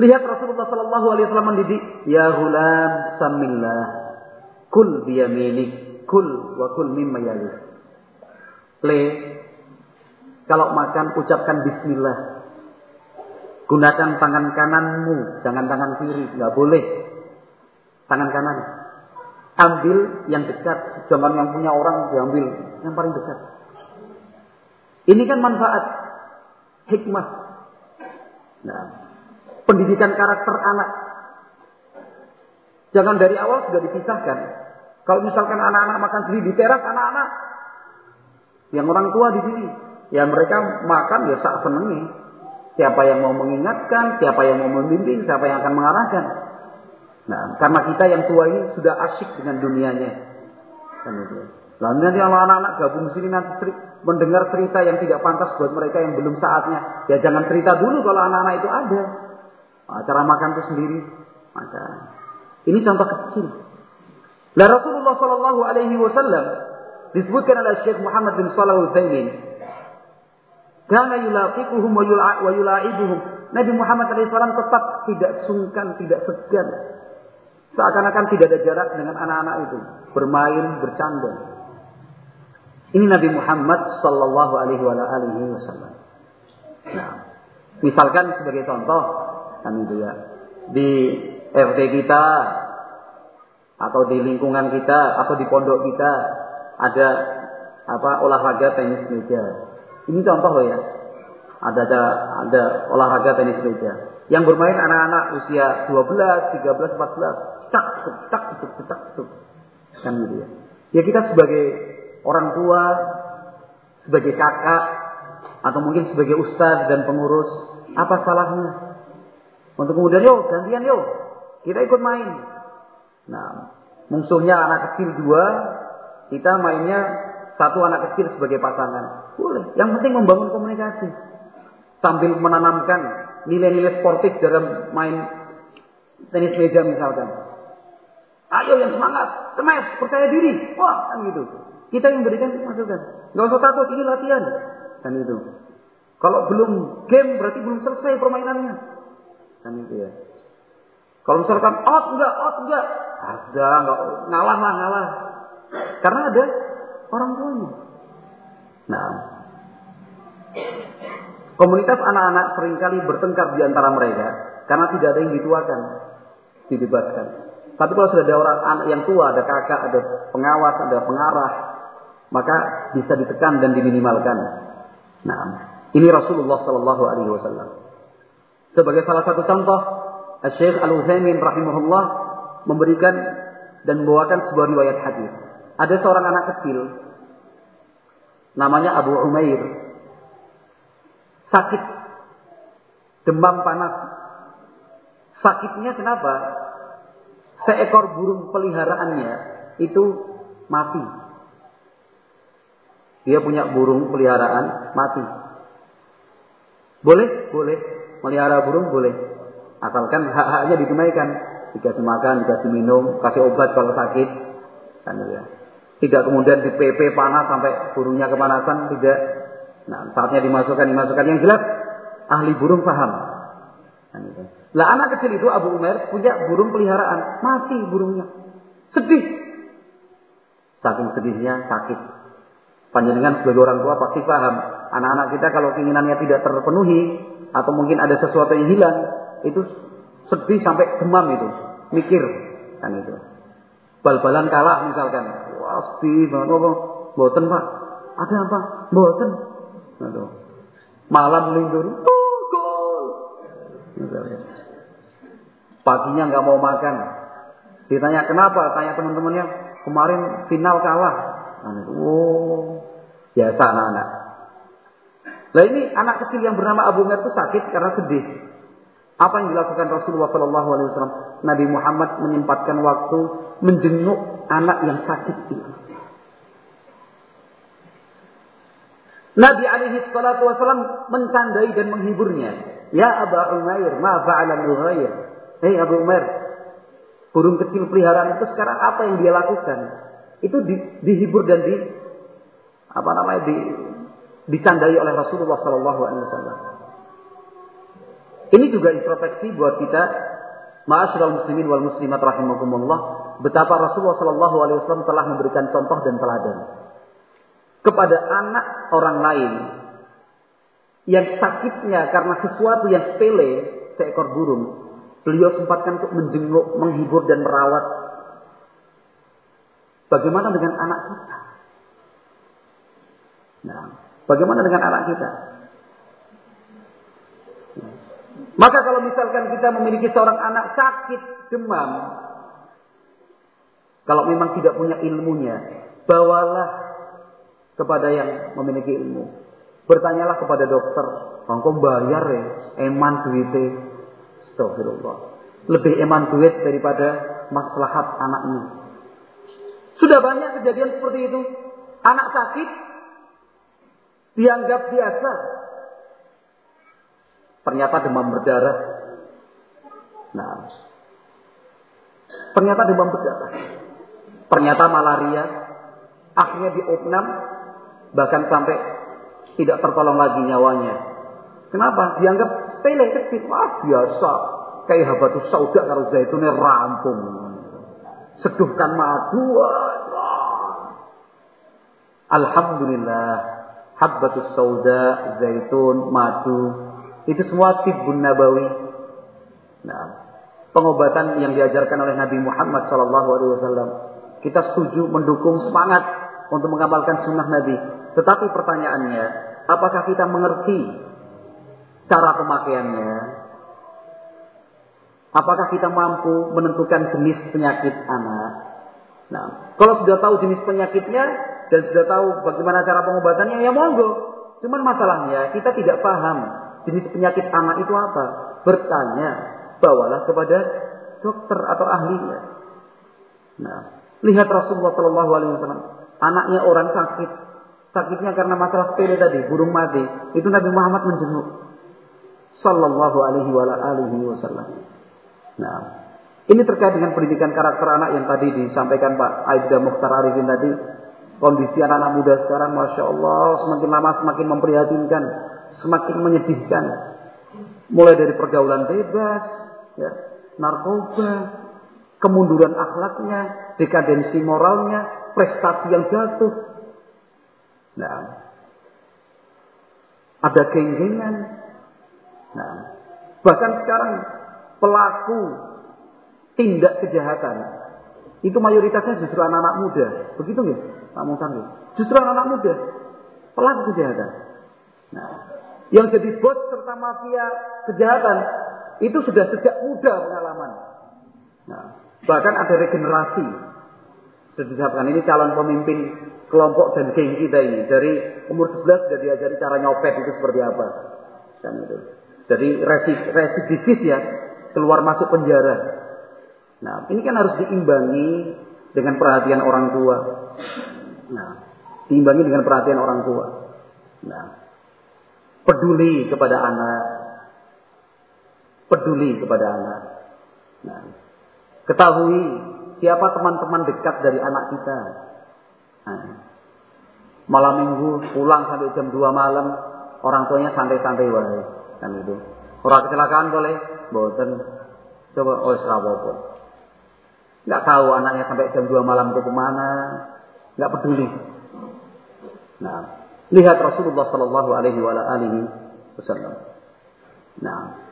lihat Rasulullah SAW mendidik, ya hulam samillah Kul biyaminik, kul wa kul mimma yalih. Le, kalau makan ucapkan bismillah. Gunakan tangan kananmu, jangan tangan kiri, nggak boleh. Tangan kanan. Ambil yang dekat, jangan yang punya orang diambil yang paling dekat. Ini kan manfaat hikmah. Nah, pendidikan karakter anak. Jangan dari awal sudah dipisahkan. Kalau misalkan anak-anak makan sendiri di teras anak-anak, yang orang tua di sini, ya mereka makan ya sak senengi. Siapa yang mau mengingatkan, siapa yang mau membimbing, siapa yang akan mengarahkan. Nah, karena kita yang tua ini sudah asyik dengan dunianya. Kan. Lalu nanti kalau anak-anak gabung sini nanti seri, mendengar cerita yang tidak pantas buat mereka yang belum saatnya, ya jangan cerita dulu kalau anak-anak itu ada. Acara makan itu sendiri, maka ini contoh kecil. Lah Rasulullah Shallallahu Alaihi Wasallam disebutkan oleh Syekh Muhammad bin Shalih Al Utsaimin. Karena yulaqiquhum wa yula'ibuhum. Nabi Muhammad SAW tetap tidak sungkan, tidak segan. Seakan-akan tidak ada jarak dengan anak-anak itu. Bermain, bercanda. Ini Nabi Muhammad Sallallahu Alaihi Wasallam. Nah, misalkan sebagai contoh, kami dia di RT kita atau di lingkungan kita atau di pondok kita ada apa olahraga tenis meja. Ini contoh loh ya. Ada ada, ada olahraga tenis meja. Yang bermain anak-anak usia 12, 13, 14. Cak, cak, cak, cak, cak, cak. Kan gitu ya. Ya kita sebagai orang tua, sebagai kakak, atau mungkin sebagai ustaz dan pengurus, apa salahnya? Untuk kemudian yuk gantian yuk, kita ikut main. Nah, musuhnya anak kecil dua, kita mainnya satu anak kecil sebagai pasangan. Boleh. Yang penting membangun komunikasi. Sambil menanamkan nilai-nilai sportif dalam main tenis meja misalkan. Ayo yang semangat, kemes, percaya diri. Wah, kan gitu. Kita yang berikan masukan. Gak usah takut, ini latihan. Kan itu. Kalau belum game berarti belum selesai permainannya. Kan itu ya. Kalau misalkan out enggak, out enggak. Ada, enggak ngalah lah, ngalah. Karena ada orang tuanya. Nah, komunitas anak-anak sering kali bertengkar di antara mereka karena tidak ada yang dituakan, dibebaskan. Tapi kalau sudah ada orang anak yang tua, ada kakak, ada pengawas, ada pengarah, maka bisa ditekan dan diminimalkan. Nah, ini Rasulullah Sallallahu Alaihi Wasallam. Sebagai salah satu contoh, Syekh Al Utsaimin rahimahullah memberikan dan membawakan sebuah riwayat hadis. Ada seorang anak kecil namanya Abu Umair sakit demam panas. Sakitnya kenapa? Seekor burung peliharaannya itu mati dia punya burung peliharaan mati. Boleh? Boleh. Melihara burung boleh. Asalkan hak-haknya ditunaikan. Dikasih makan, dikasih minum, kasih obat kalau sakit. Kan ya. Tidak kemudian di PP panas sampai burungnya kepanasan, tidak. Nah, saatnya dimasukkan, dimasukkan. Yang jelas, ahli burung paham. Kan gitu. Lah anak kecil itu Abu Umar punya burung peliharaan, mati burungnya. Sedih. Saking sedihnya sakit. Panjenengan sebagai orang tua pasti paham. Anak-anak kita kalau keinginannya tidak terpenuhi atau mungkin ada sesuatu yang hilang, itu sedih sampai demam itu, mikir kan itu. Bal-balan kalah misalkan, wah sedih banget? Boten pak, ada apa? Boten. Aduh. Malam lindur, oh. Paginya nggak mau makan. Ditanya kenapa? Tanya teman-temannya, kemarin final kalah. Oh, Biasa anak-anak. Nah ini anak kecil yang bernama Abu Umar itu sakit karena sedih. Apa yang dilakukan Rasulullah Shallallahu Alaihi Wasallam? Nabi Muhammad menyempatkan waktu menjenguk anak yang sakit itu. Nabi alaihi salatu wasallam mencandai dan menghiburnya. Ya Abu Umair, ma fa'ala Nughair. Hei Abu Umair, burung kecil peliharaan itu sekarang apa yang dia lakukan? Itu di, dihibur dan di apa namanya di, dicandai oleh Rasulullah Sallallahu Alaihi Wasallam. Ini juga introspeksi buat kita, Ma'asyiral muslimin wal muslimat rahimakumullah, betapa Rasulullah Sallallahu Alaihi Wasallam telah memberikan contoh dan teladan kepada anak orang lain yang sakitnya karena sesuatu yang sepele, seekor burung, beliau sempatkan untuk menjenguk, menghibur dan merawat. Bagaimana dengan anak kita? Nah, bagaimana dengan anak kita? Maka kalau misalkan kita memiliki seorang anak sakit demam, kalau memang tidak punya ilmunya, bawalah kepada yang memiliki ilmu. Bertanyalah kepada dokter, engkau bayar ya, eman duitnya. Astagfirullah. Lebih eman duit daripada maslahat anaknya. Sudah banyak kejadian seperti itu. Anak sakit, dianggap biasa. Ternyata demam berdarah. Nah, ternyata demam berdarah. Ternyata malaria. Akhirnya diopnam, bahkan sampai tidak tertolong lagi nyawanya. Kenapa? Dianggap sepele kecil. Wah biasa. Kayak habatus sauda kalau zaitunnya rampung. Seduhkan madu. Alhamdulillah habbatus sauda, zaitun, madu. Itu semua tibbun nabawi. Nah, pengobatan yang diajarkan oleh Nabi Muhammad SAW. Kita setuju mendukung semangat untuk mengamalkan sunnah Nabi. Tetapi pertanyaannya, apakah kita mengerti cara pemakaiannya? Apakah kita mampu menentukan jenis penyakit anak? Nah, kalau sudah tahu jenis penyakitnya, dan sudah tahu bagaimana cara pengobatannya, ya monggo. Cuman masalahnya kita tidak paham jenis penyakit anak itu apa. Bertanya, bawalah kepada dokter atau ahlinya. Nah, lihat Rasulullah Shallallahu Alaihi Wasallam, anaknya orang sakit, sakitnya karena masalah sepele tadi, burung mati. Itu Nabi Muhammad menjenguk. Sallallahu alaihi wasallam. Nah, ini terkait dengan pendidikan karakter anak yang tadi disampaikan Pak Aibda Mukhtar Arifin tadi. Kondisi anak-anak muda sekarang, Masya Allah, semakin lama semakin memprihatinkan, semakin menyedihkan. Mulai dari pergaulan bebas, ya, narkoba, kemunduran akhlaknya, dekadensi moralnya, prestasi yang jatuh. Nah, ada geng-gengan. Nah, bahkan sekarang pelaku tindak kejahatan itu mayoritasnya justru anak-anak muda. Begitu nggak, Pak Mutanggi? Justru anak-anak muda pelaku kejahatan. Nah, yang jadi bos serta mafia kejahatan itu sudah sejak muda pengalaman. Nah, bahkan ada regenerasi. Sudah ini calon pemimpin kelompok dan geng kita ini. Dari umur 11 sudah diajari cara nyopet itu seperti apa. Dan itu. Jadi residivis ya, keluar masuk penjara. Nah, ini kan harus diimbangi dengan perhatian orang tua. Nah, diimbangi dengan perhatian orang tua. Nah, peduli kepada anak, peduli kepada anak. Nah, ketahui siapa teman-teman dekat dari anak kita. Nah, malam minggu pulang sampai jam 2 malam, orang tuanya santai-santai wae kan itu. Orang kecelakaan boleh, boten. Coba oh apa Nggak tahu anaknya sampai jam 2 malam ke ke mana, nggak peduli. Nah, lihat Rasulullah Shallallahu Alaihi Wasallam. Nah,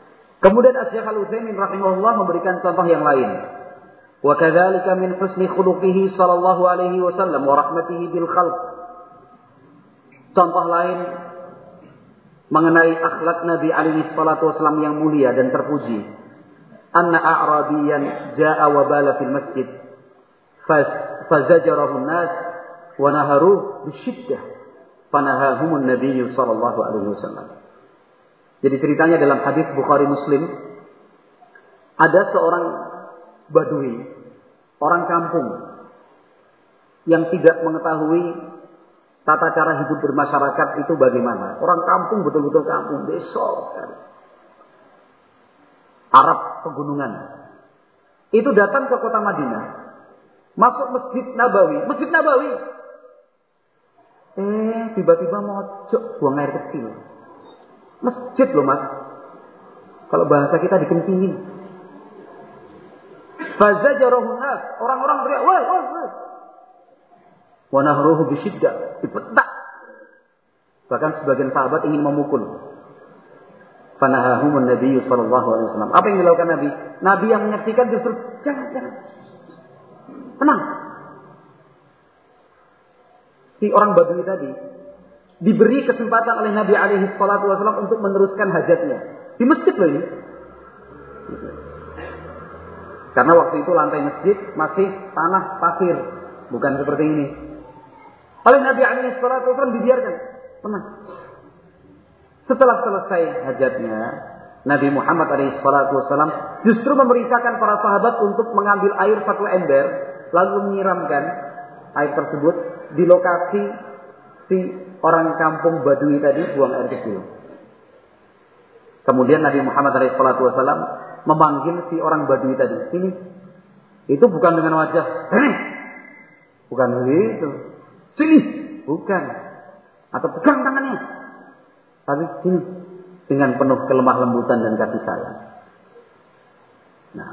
Kemudian Asy-Syaikh Al-Utsaimin rahimahullah memberikan contoh yang lain. Kadzalika min husni khuluqihi sallallahu alaihi wasallam wa rahmatihi bil khalq. Contoh lain mengenai akhlak Nabi alaihi salatu wasallam yang mulia dan terpuji. A'rabiyan ja'a wa bala fil masjid. Fazajarahu nas wa naharuh bisyiddah. Fanahahumun Nabi sallallahu alaihi wasallam. Jadi ceritanya dalam hadis Bukhari Muslim ada seorang badui, orang kampung yang tidak mengetahui tata cara hidup bermasyarakat itu bagaimana. Orang kampung betul-betul kampung, desa Arab pegunungan. Itu datang ke kota Madinah. Masuk Masjid Nabawi. Masjid Nabawi. Eh, tiba-tiba mojok buang air kecil. Masjid loh mas. Kalau bahasa kita dikentingin. Fazajarahun nas. Orang-orang teriak, wah, wah, wah. Wa nahruhu bisyiddah. Dipetak. Bahkan sebagian sahabat ingin memukul. Fanahahumun Nabi sallallahu alaihi wasallam. Apa yang dilakukan Nabi? Nabi yang menyaksikan justru jangan, jangan. Tenang. Si orang Badui tadi diberi kesempatan oleh Nabi alaihi salatu wasallam untuk meneruskan hajatnya. Di masjid loh ini. Karena waktu itu lantai masjid masih tanah pasir, bukan seperti ini. Oleh Nabi alaihi salatu wasallam dibiarkan. Tenang. Setelah selesai hajatnya, Nabi Muhammad wasallam justru memerintahkan para sahabat untuk mengambil air satu ember lalu menyiramkan air tersebut di lokasi si orang kampung Badui tadi buang air kecil. Kemudian Nabi Muhammad SAW memanggil si orang Badui tadi. Sini. Itu bukan dengan wajah. Sini. Bukan begitu. Sini. Bukan. Atau pegang tangannya tapi dengan penuh kelemah lembutan dan kasih sayang. Nah.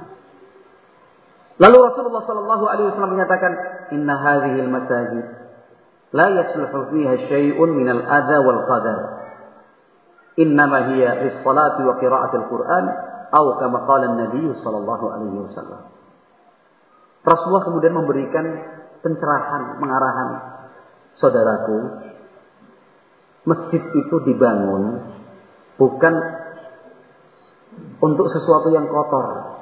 Lalu Rasulullah Shallallahu Alaihi Wasallam menyatakan, Inna hadhihi masajid la yasluhu fiha shayun min al-adha wal qadar. Innama hiya lis-salati wa qira'atil Qur'an atau kama qala Nabi Shallallahu alaihi wasallam. Rasulullah kemudian memberikan pencerahan, mengarahan saudaraku, masjid itu dibangun bukan untuk sesuatu yang kotor.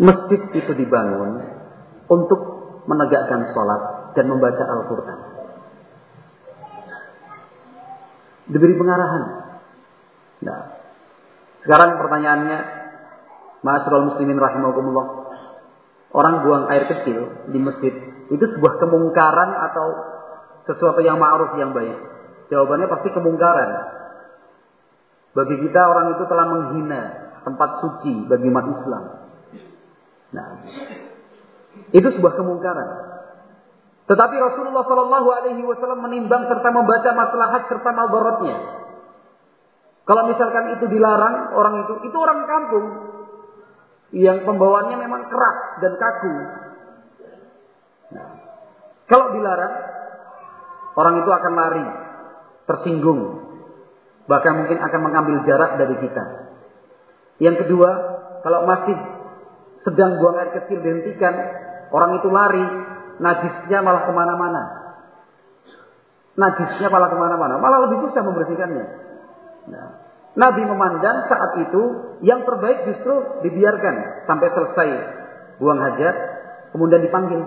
Masjid itu dibangun untuk menegakkan sholat dan membaca Al-Quran. diberi pengarahan. Nah, sekarang pertanyaannya, Ma'asyiral muslimin rahimakumullah. Orang buang air kecil di masjid itu sebuah kemungkaran atau sesuatu yang ma'ruf yang baik? Jawabannya pasti kemungkaran. Bagi kita orang itu telah menghina tempat suci bagi umat Islam. Nah, itu sebuah kemungkaran. Tetapi Rasulullah Shallallahu Alaihi Wasallam menimbang serta membaca maslahat serta malbaratnya. Kalau misalkan itu dilarang orang itu, itu orang kampung yang pembawaannya memang keras dan kaku. Nah, kalau dilarang, orang itu akan lari, tersinggung, bahkan mungkin akan mengambil jarak dari kita. Yang kedua, kalau masih sedang buang air kecil dihentikan, orang itu lari, najisnya malah ke mana-mana. Najisnya malah ke mana-mana, malah lebih susah membersihkannya. Nah, Nabi memandang saat itu yang terbaik justru dibiarkan sampai selesai buang hajat, kemudian dipanggil,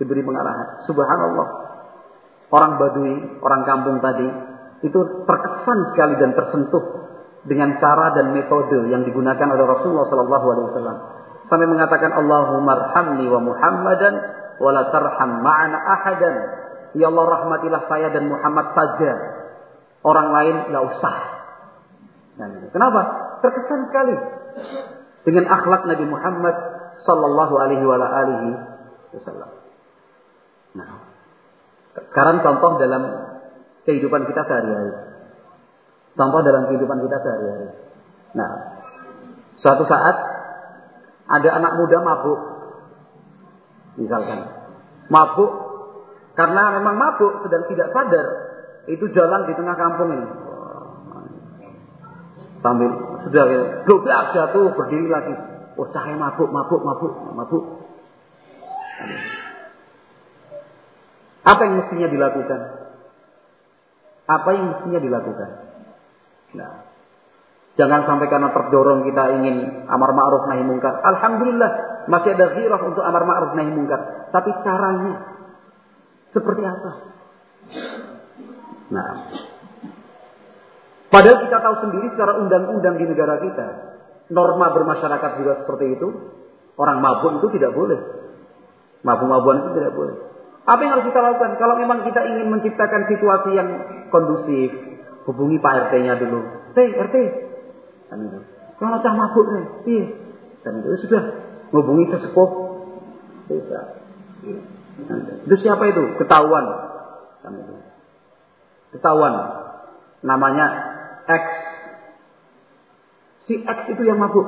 diberi pengarahan. Subhanallah. Orang Badui, orang kampung tadi, itu terkesan sekali dan tersentuh dengan cara dan metode yang digunakan oleh Rasulullah SAW. Sampai mengatakan Allahumma arhamni wa Muhammadan wala tarham ma'ana ahadan. Ya Allah rahmatilah saya dan Muhammad saja. Orang lain nggak usah. Nah, kenapa? Terkesan sekali dengan akhlak Nabi Muhammad sallallahu alaihi wasallam. Nah, sekarang contoh dalam kehidupan kita sehari-hari. Contoh dalam kehidupan kita sehari-hari. Nah, suatu saat ada anak muda mabuk. Misalkan. Mabuk karena memang mabuk sedang tidak sadar. Itu jalan di tengah kampung ini. Sambil sudah goblok jatuh berdiri lagi. Oh saya mabuk mabuk mabuk mabuk apa yang mestinya dilakukan apa yang mestinya dilakukan nah Jangan sampai karena terdorong kita ingin amar ma'ruf nahi mungkar. Alhamdulillah masih ada ghirah untuk amar ma'ruf nahi mungkar. Tapi caranya seperti apa? Nah, padahal kita tahu sendiri secara undang-undang di negara kita, norma bermasyarakat juga seperti itu. Orang mabuk itu tidak boleh. Mabuk-mabuan itu tidak boleh. Apa yang harus kita lakukan? Kalau memang kita ingin menciptakan situasi yang kondusif, hubungi Pak RT-nya dulu. T, RT, Kan itu. Kalau cah mabuk nih, iya. Dan itu sudah menghubungi sesepuh. Bisa. Itu siapa itu? Ketahuan. Kan itu. Ketahuan. Namanya X. Si X itu yang mabuk.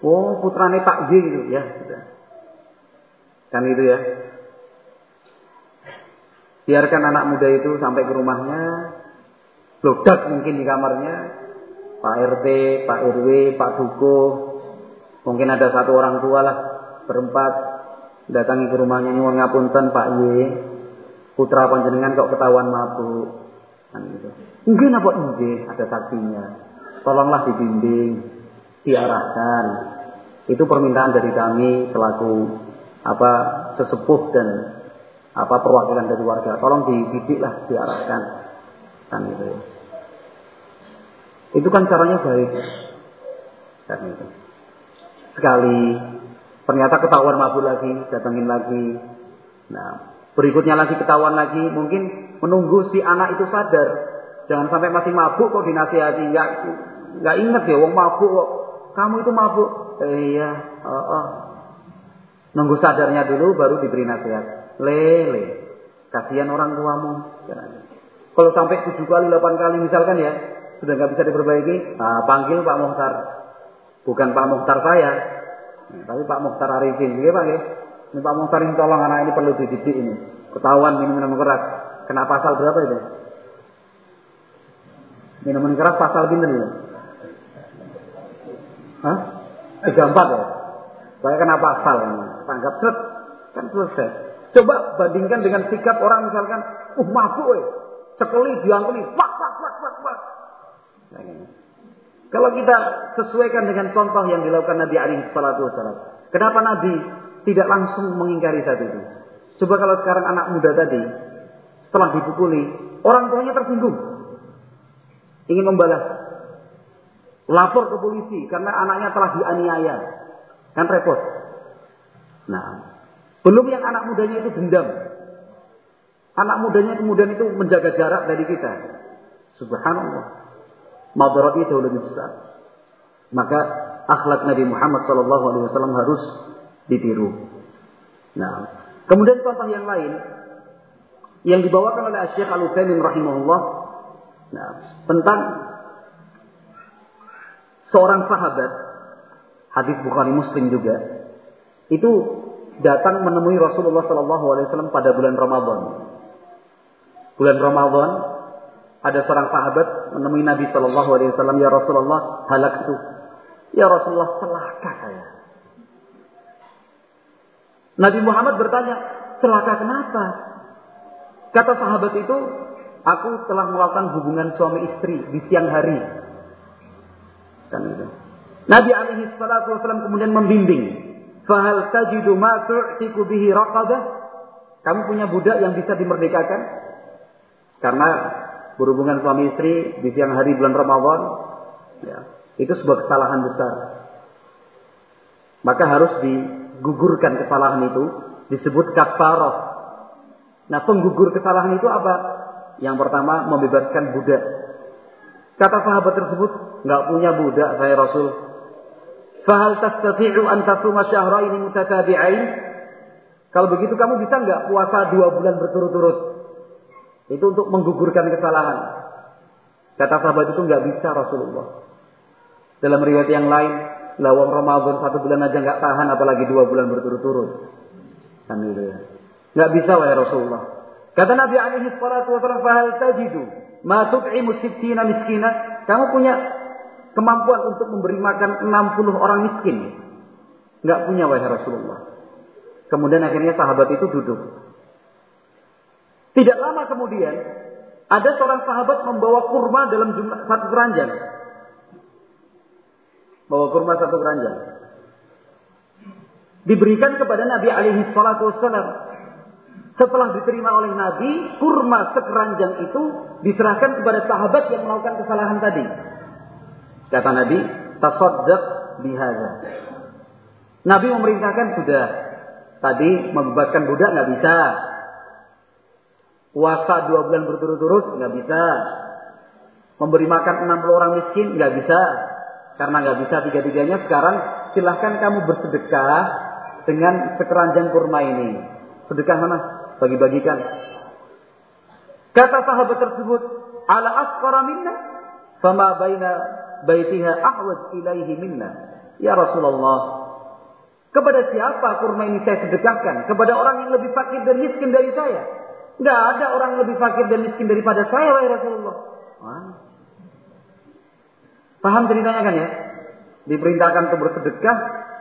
Oh, putrane Pak G gitu ya. Kan itu ya. Biarkan anak muda itu sampai ke rumahnya, blodak mungkin di kamarnya, Pak RT, Pak RW, Pak Duko, mungkin ada satu orang tua lah berempat datangi ke rumahnya nyuwun ngapunten Pak Y, putra panjenengan kok ketahuan mabuk. Kan gitu. Mungkin apa nggih ada saksinya. Tolonglah dibimbing, diarahkan. Itu permintaan dari kami selaku apa sesepuh dan apa perwakilan dari warga. Tolong dididiklah, diarahkan. Kan gitu ya. Itu kan caranya baik. Dan itu. Sekali ternyata ketahuan mabuk lagi, datangin lagi. Nah, berikutnya lagi ketahuan lagi, mungkin menunggu si anak itu sadar. Jangan sampai masih mabuk kok dinasihati. Enggak enggak inget ya wong mabuk kok. Kamu itu mabuk. Eh, iya, oh, oh. Nunggu sadarnya dulu baru diberi nasihat. Lele. Kasihan orang tuamu. Kalau sampai tujuh kali, delapan kali misalkan ya, sudah nggak bisa diperbaiki, nah, panggil Pak Muhtar. Bukan Pak Muhtar saya, nah, tapi Pak Muhtar Arifin. Iya Pak ya. Ini Pak Muhtar ini tolong anak ini perlu dididik ini. Ketahuan minum-minum keras. Kena pasal berapa itu? Minuman keras pasal bintang ya? Hah? Tiga empat ya? Saya kena pasal ini. Tanggap set. Kan selesai. Coba bandingkan dengan sikap orang misalkan, uh mabuk ya. Sekali diangkuli, pak, pak, pak, pak, pak. Kalau kita sesuaikan dengan contoh yang dilakukan Nabi Ali Shallallahu Wasallam, kenapa Nabi tidak langsung mengingkari saat itu? Coba kalau sekarang anak muda tadi setelah dipukuli, orang tuanya tersinggung. ingin membalas. Lapor ke polisi karena anaknya telah dianiaya. Kan repot. Nah, belum yang anak mudanya itu dendam. Anak mudanya kemudian itu menjaga jarak dari kita. Subhanallah. Madaratnya jauh lebih besar. Maka akhlak Nabi Muhammad SAW harus ditiru. Nah, kemudian contoh yang lain yang dibawakan oleh Syekh Al-Utsaimin rahimahullah nah, tentang seorang sahabat hadis Bukhari Muslim juga itu datang menemui Rasulullah Wasallam pada bulan Ramadan. Bulan Ramadan ada seorang sahabat menemui Nabi Wasallam ya Rasulullah halak itu ya Rasulullah celaka saya. Nabi Muhammad bertanya celaka kenapa? Kata sahabat itu aku telah melakukan hubungan suami istri di siang hari. Kan itu. Nabi alaihi wasallam kemudian membimbing, "Fahal tajidu ma tu'tiku bihi raqabah?" Kamu punya budak yang bisa dimerdekakan? Karena berhubungan suami istri di siang hari bulan Ramadan, ya, itu sebuah kesalahan besar. Maka harus digugurkan kesalahan itu, disebut kafarah. Nah, penggugur kesalahan itu apa? Yang pertama membebaskan budak. Kata sahabat tersebut, nggak punya budak saya Rasul. Fahal tastati'u an tasuma syahraini mutatabi'ain? Kalau begitu kamu bisa nggak puasa dua bulan berturut-turut? Itu untuk menggugurkan kesalahan. Kata sahabat itu nggak bisa Rasulullah. Dalam riwayat yang lain, lawang Ramadan satu bulan aja nggak tahan, apalagi dua bulan berturut-turut. Kan itu ya. Nggak bisa wahai Rasulullah. Kata Nabi alaihi wasallam, "Fahal tajidu ma tut'imu sittina miskina?" Kamu punya kemampuan untuk memberi makan 60 orang miskin? Enggak punya wahai Rasulullah. Kemudian akhirnya sahabat itu duduk. Tidak lama kemudian ada seorang sahabat membawa kurma dalam jumlah satu keranjang. Bawa kurma satu keranjang. Diberikan kepada Nabi alaihi salatu wasallam. Setelah diterima oleh Nabi, kurma sekeranjang itu diserahkan kepada sahabat yang melakukan kesalahan tadi. Kata Nabi, tasaddaq bihaza. Nabi memerintahkan sudah. Tadi membebaskan budak nggak bisa. Puasa dua bulan berturut-turut nggak bisa. Memberi makan 60 orang miskin nggak bisa. Karena nggak bisa tiga-tiganya sekarang silahkan kamu bersedekah dengan sekeranjang kurma ini. Sedekah mana? bagi-bagikan. Kata sahabat tersebut, ala asqara minna, fama baina baitiha ahwad ilaihi minna. Ya Rasulullah, kepada siapa kurma ini saya sedekahkan? Kepada orang yang lebih fakir dan miskin dari saya. Tidak ada orang lebih fakir dan miskin daripada saya, wahai Rasulullah. Paham ceritanya kan ya? Diperintahkan untuk bersedekah,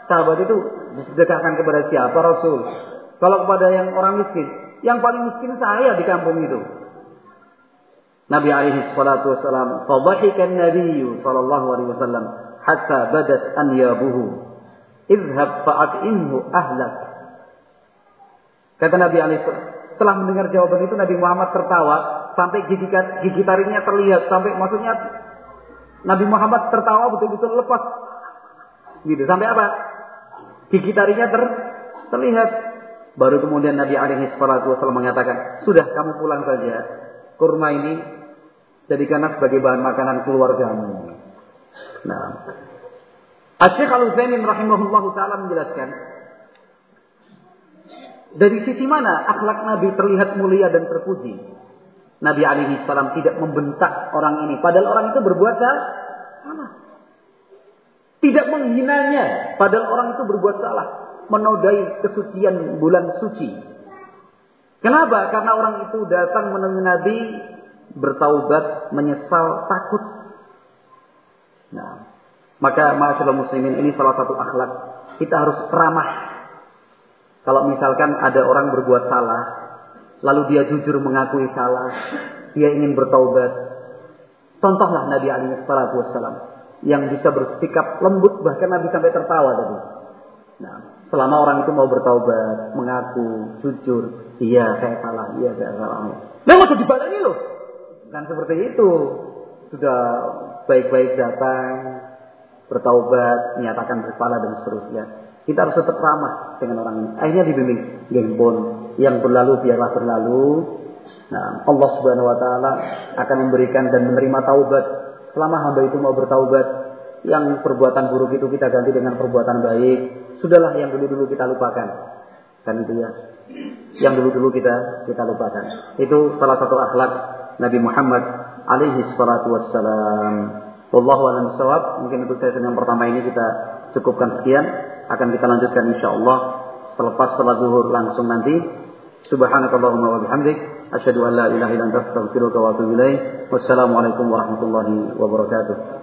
sahabat itu disedekahkan kepada siapa Rasul? Kalau kepada yang orang miskin, yang paling miskin saya di kampung itu. Nabi alaihi salatu wasalam, "Fadhahika an-nabiy sallallahu alaihi wasallam hatta badat anyabuhu. Idhhab fa'at'imhu ahlak." Kata Nabi alaihi setelah mendengar jawaban itu Nabi Muhammad tertawa sampai gigi, gigi taringnya terlihat sampai maksudnya Nabi Muhammad tertawa betul-betul lepas gitu sampai apa gigi taringnya ter, terlihat Baru kemudian Nabi alaihi salatu wasallam mengatakan, "Sudah kamu pulang saja. Kurma ini jadikanlah sebagai bahan makanan keluargamu." Nah, Asy-Syaikh Al-Utsaimin rahimahullah taala menjelaskan dari sisi mana akhlak Nabi terlihat mulia dan terpuji. Nabi alaihi salam tidak membentak orang ini padahal orang itu berbuat salah. Tidak menghinanya padahal orang itu berbuat salah menodai kesucian bulan suci. Kenapa? Karena orang itu datang menemui Nabi bertaubat, menyesal, takut. Nah, maka masyaallah muslimin ini salah satu akhlak. Kita harus ramah. Kalau misalkan ada orang berbuat salah, lalu dia jujur mengakui salah, dia ingin bertaubat. Contohlah Nabi alaihi wassalam yang bisa bersikap lembut bahkan Nabi sampai tertawa tadi. Nah, Selama orang itu mau bertaubat, mengaku, jujur, iya saya salah, iya saya salah. Nah, mau dibalani loh. Kan seperti itu. sudah baik-baik datang, bertaubat, menyatakan bersalah dan seterusnya. Kita harus tetap ramah dengan orang ini. Akhirnya dibimbing, gempon yang berlalu biarlah berlalu. Nah, Allah Subhanahu wa taala akan memberikan dan menerima taubat selama hamba itu mau bertaubat. Yang perbuatan buruk itu kita ganti dengan perbuatan baik. Sudahlah yang dulu-dulu kita lupakan. Kan itu ya. Yang dulu-dulu kita kita lupakan. Itu salah satu akhlak Nabi Muhammad alaihi salatu wassalam. Wallahu a'lam bishawab. Mungkin untuk sesi yang pertama ini kita cukupkan sekian. Akan kita lanjutkan insyaallah selepas salat zuhur langsung nanti. Subhanakallahumma wa bihamdik asyhadu an la ilaha illa anta astaghfiruka wa atubu ilaik. Wassalamualaikum warahmatullahi wabarakatuh.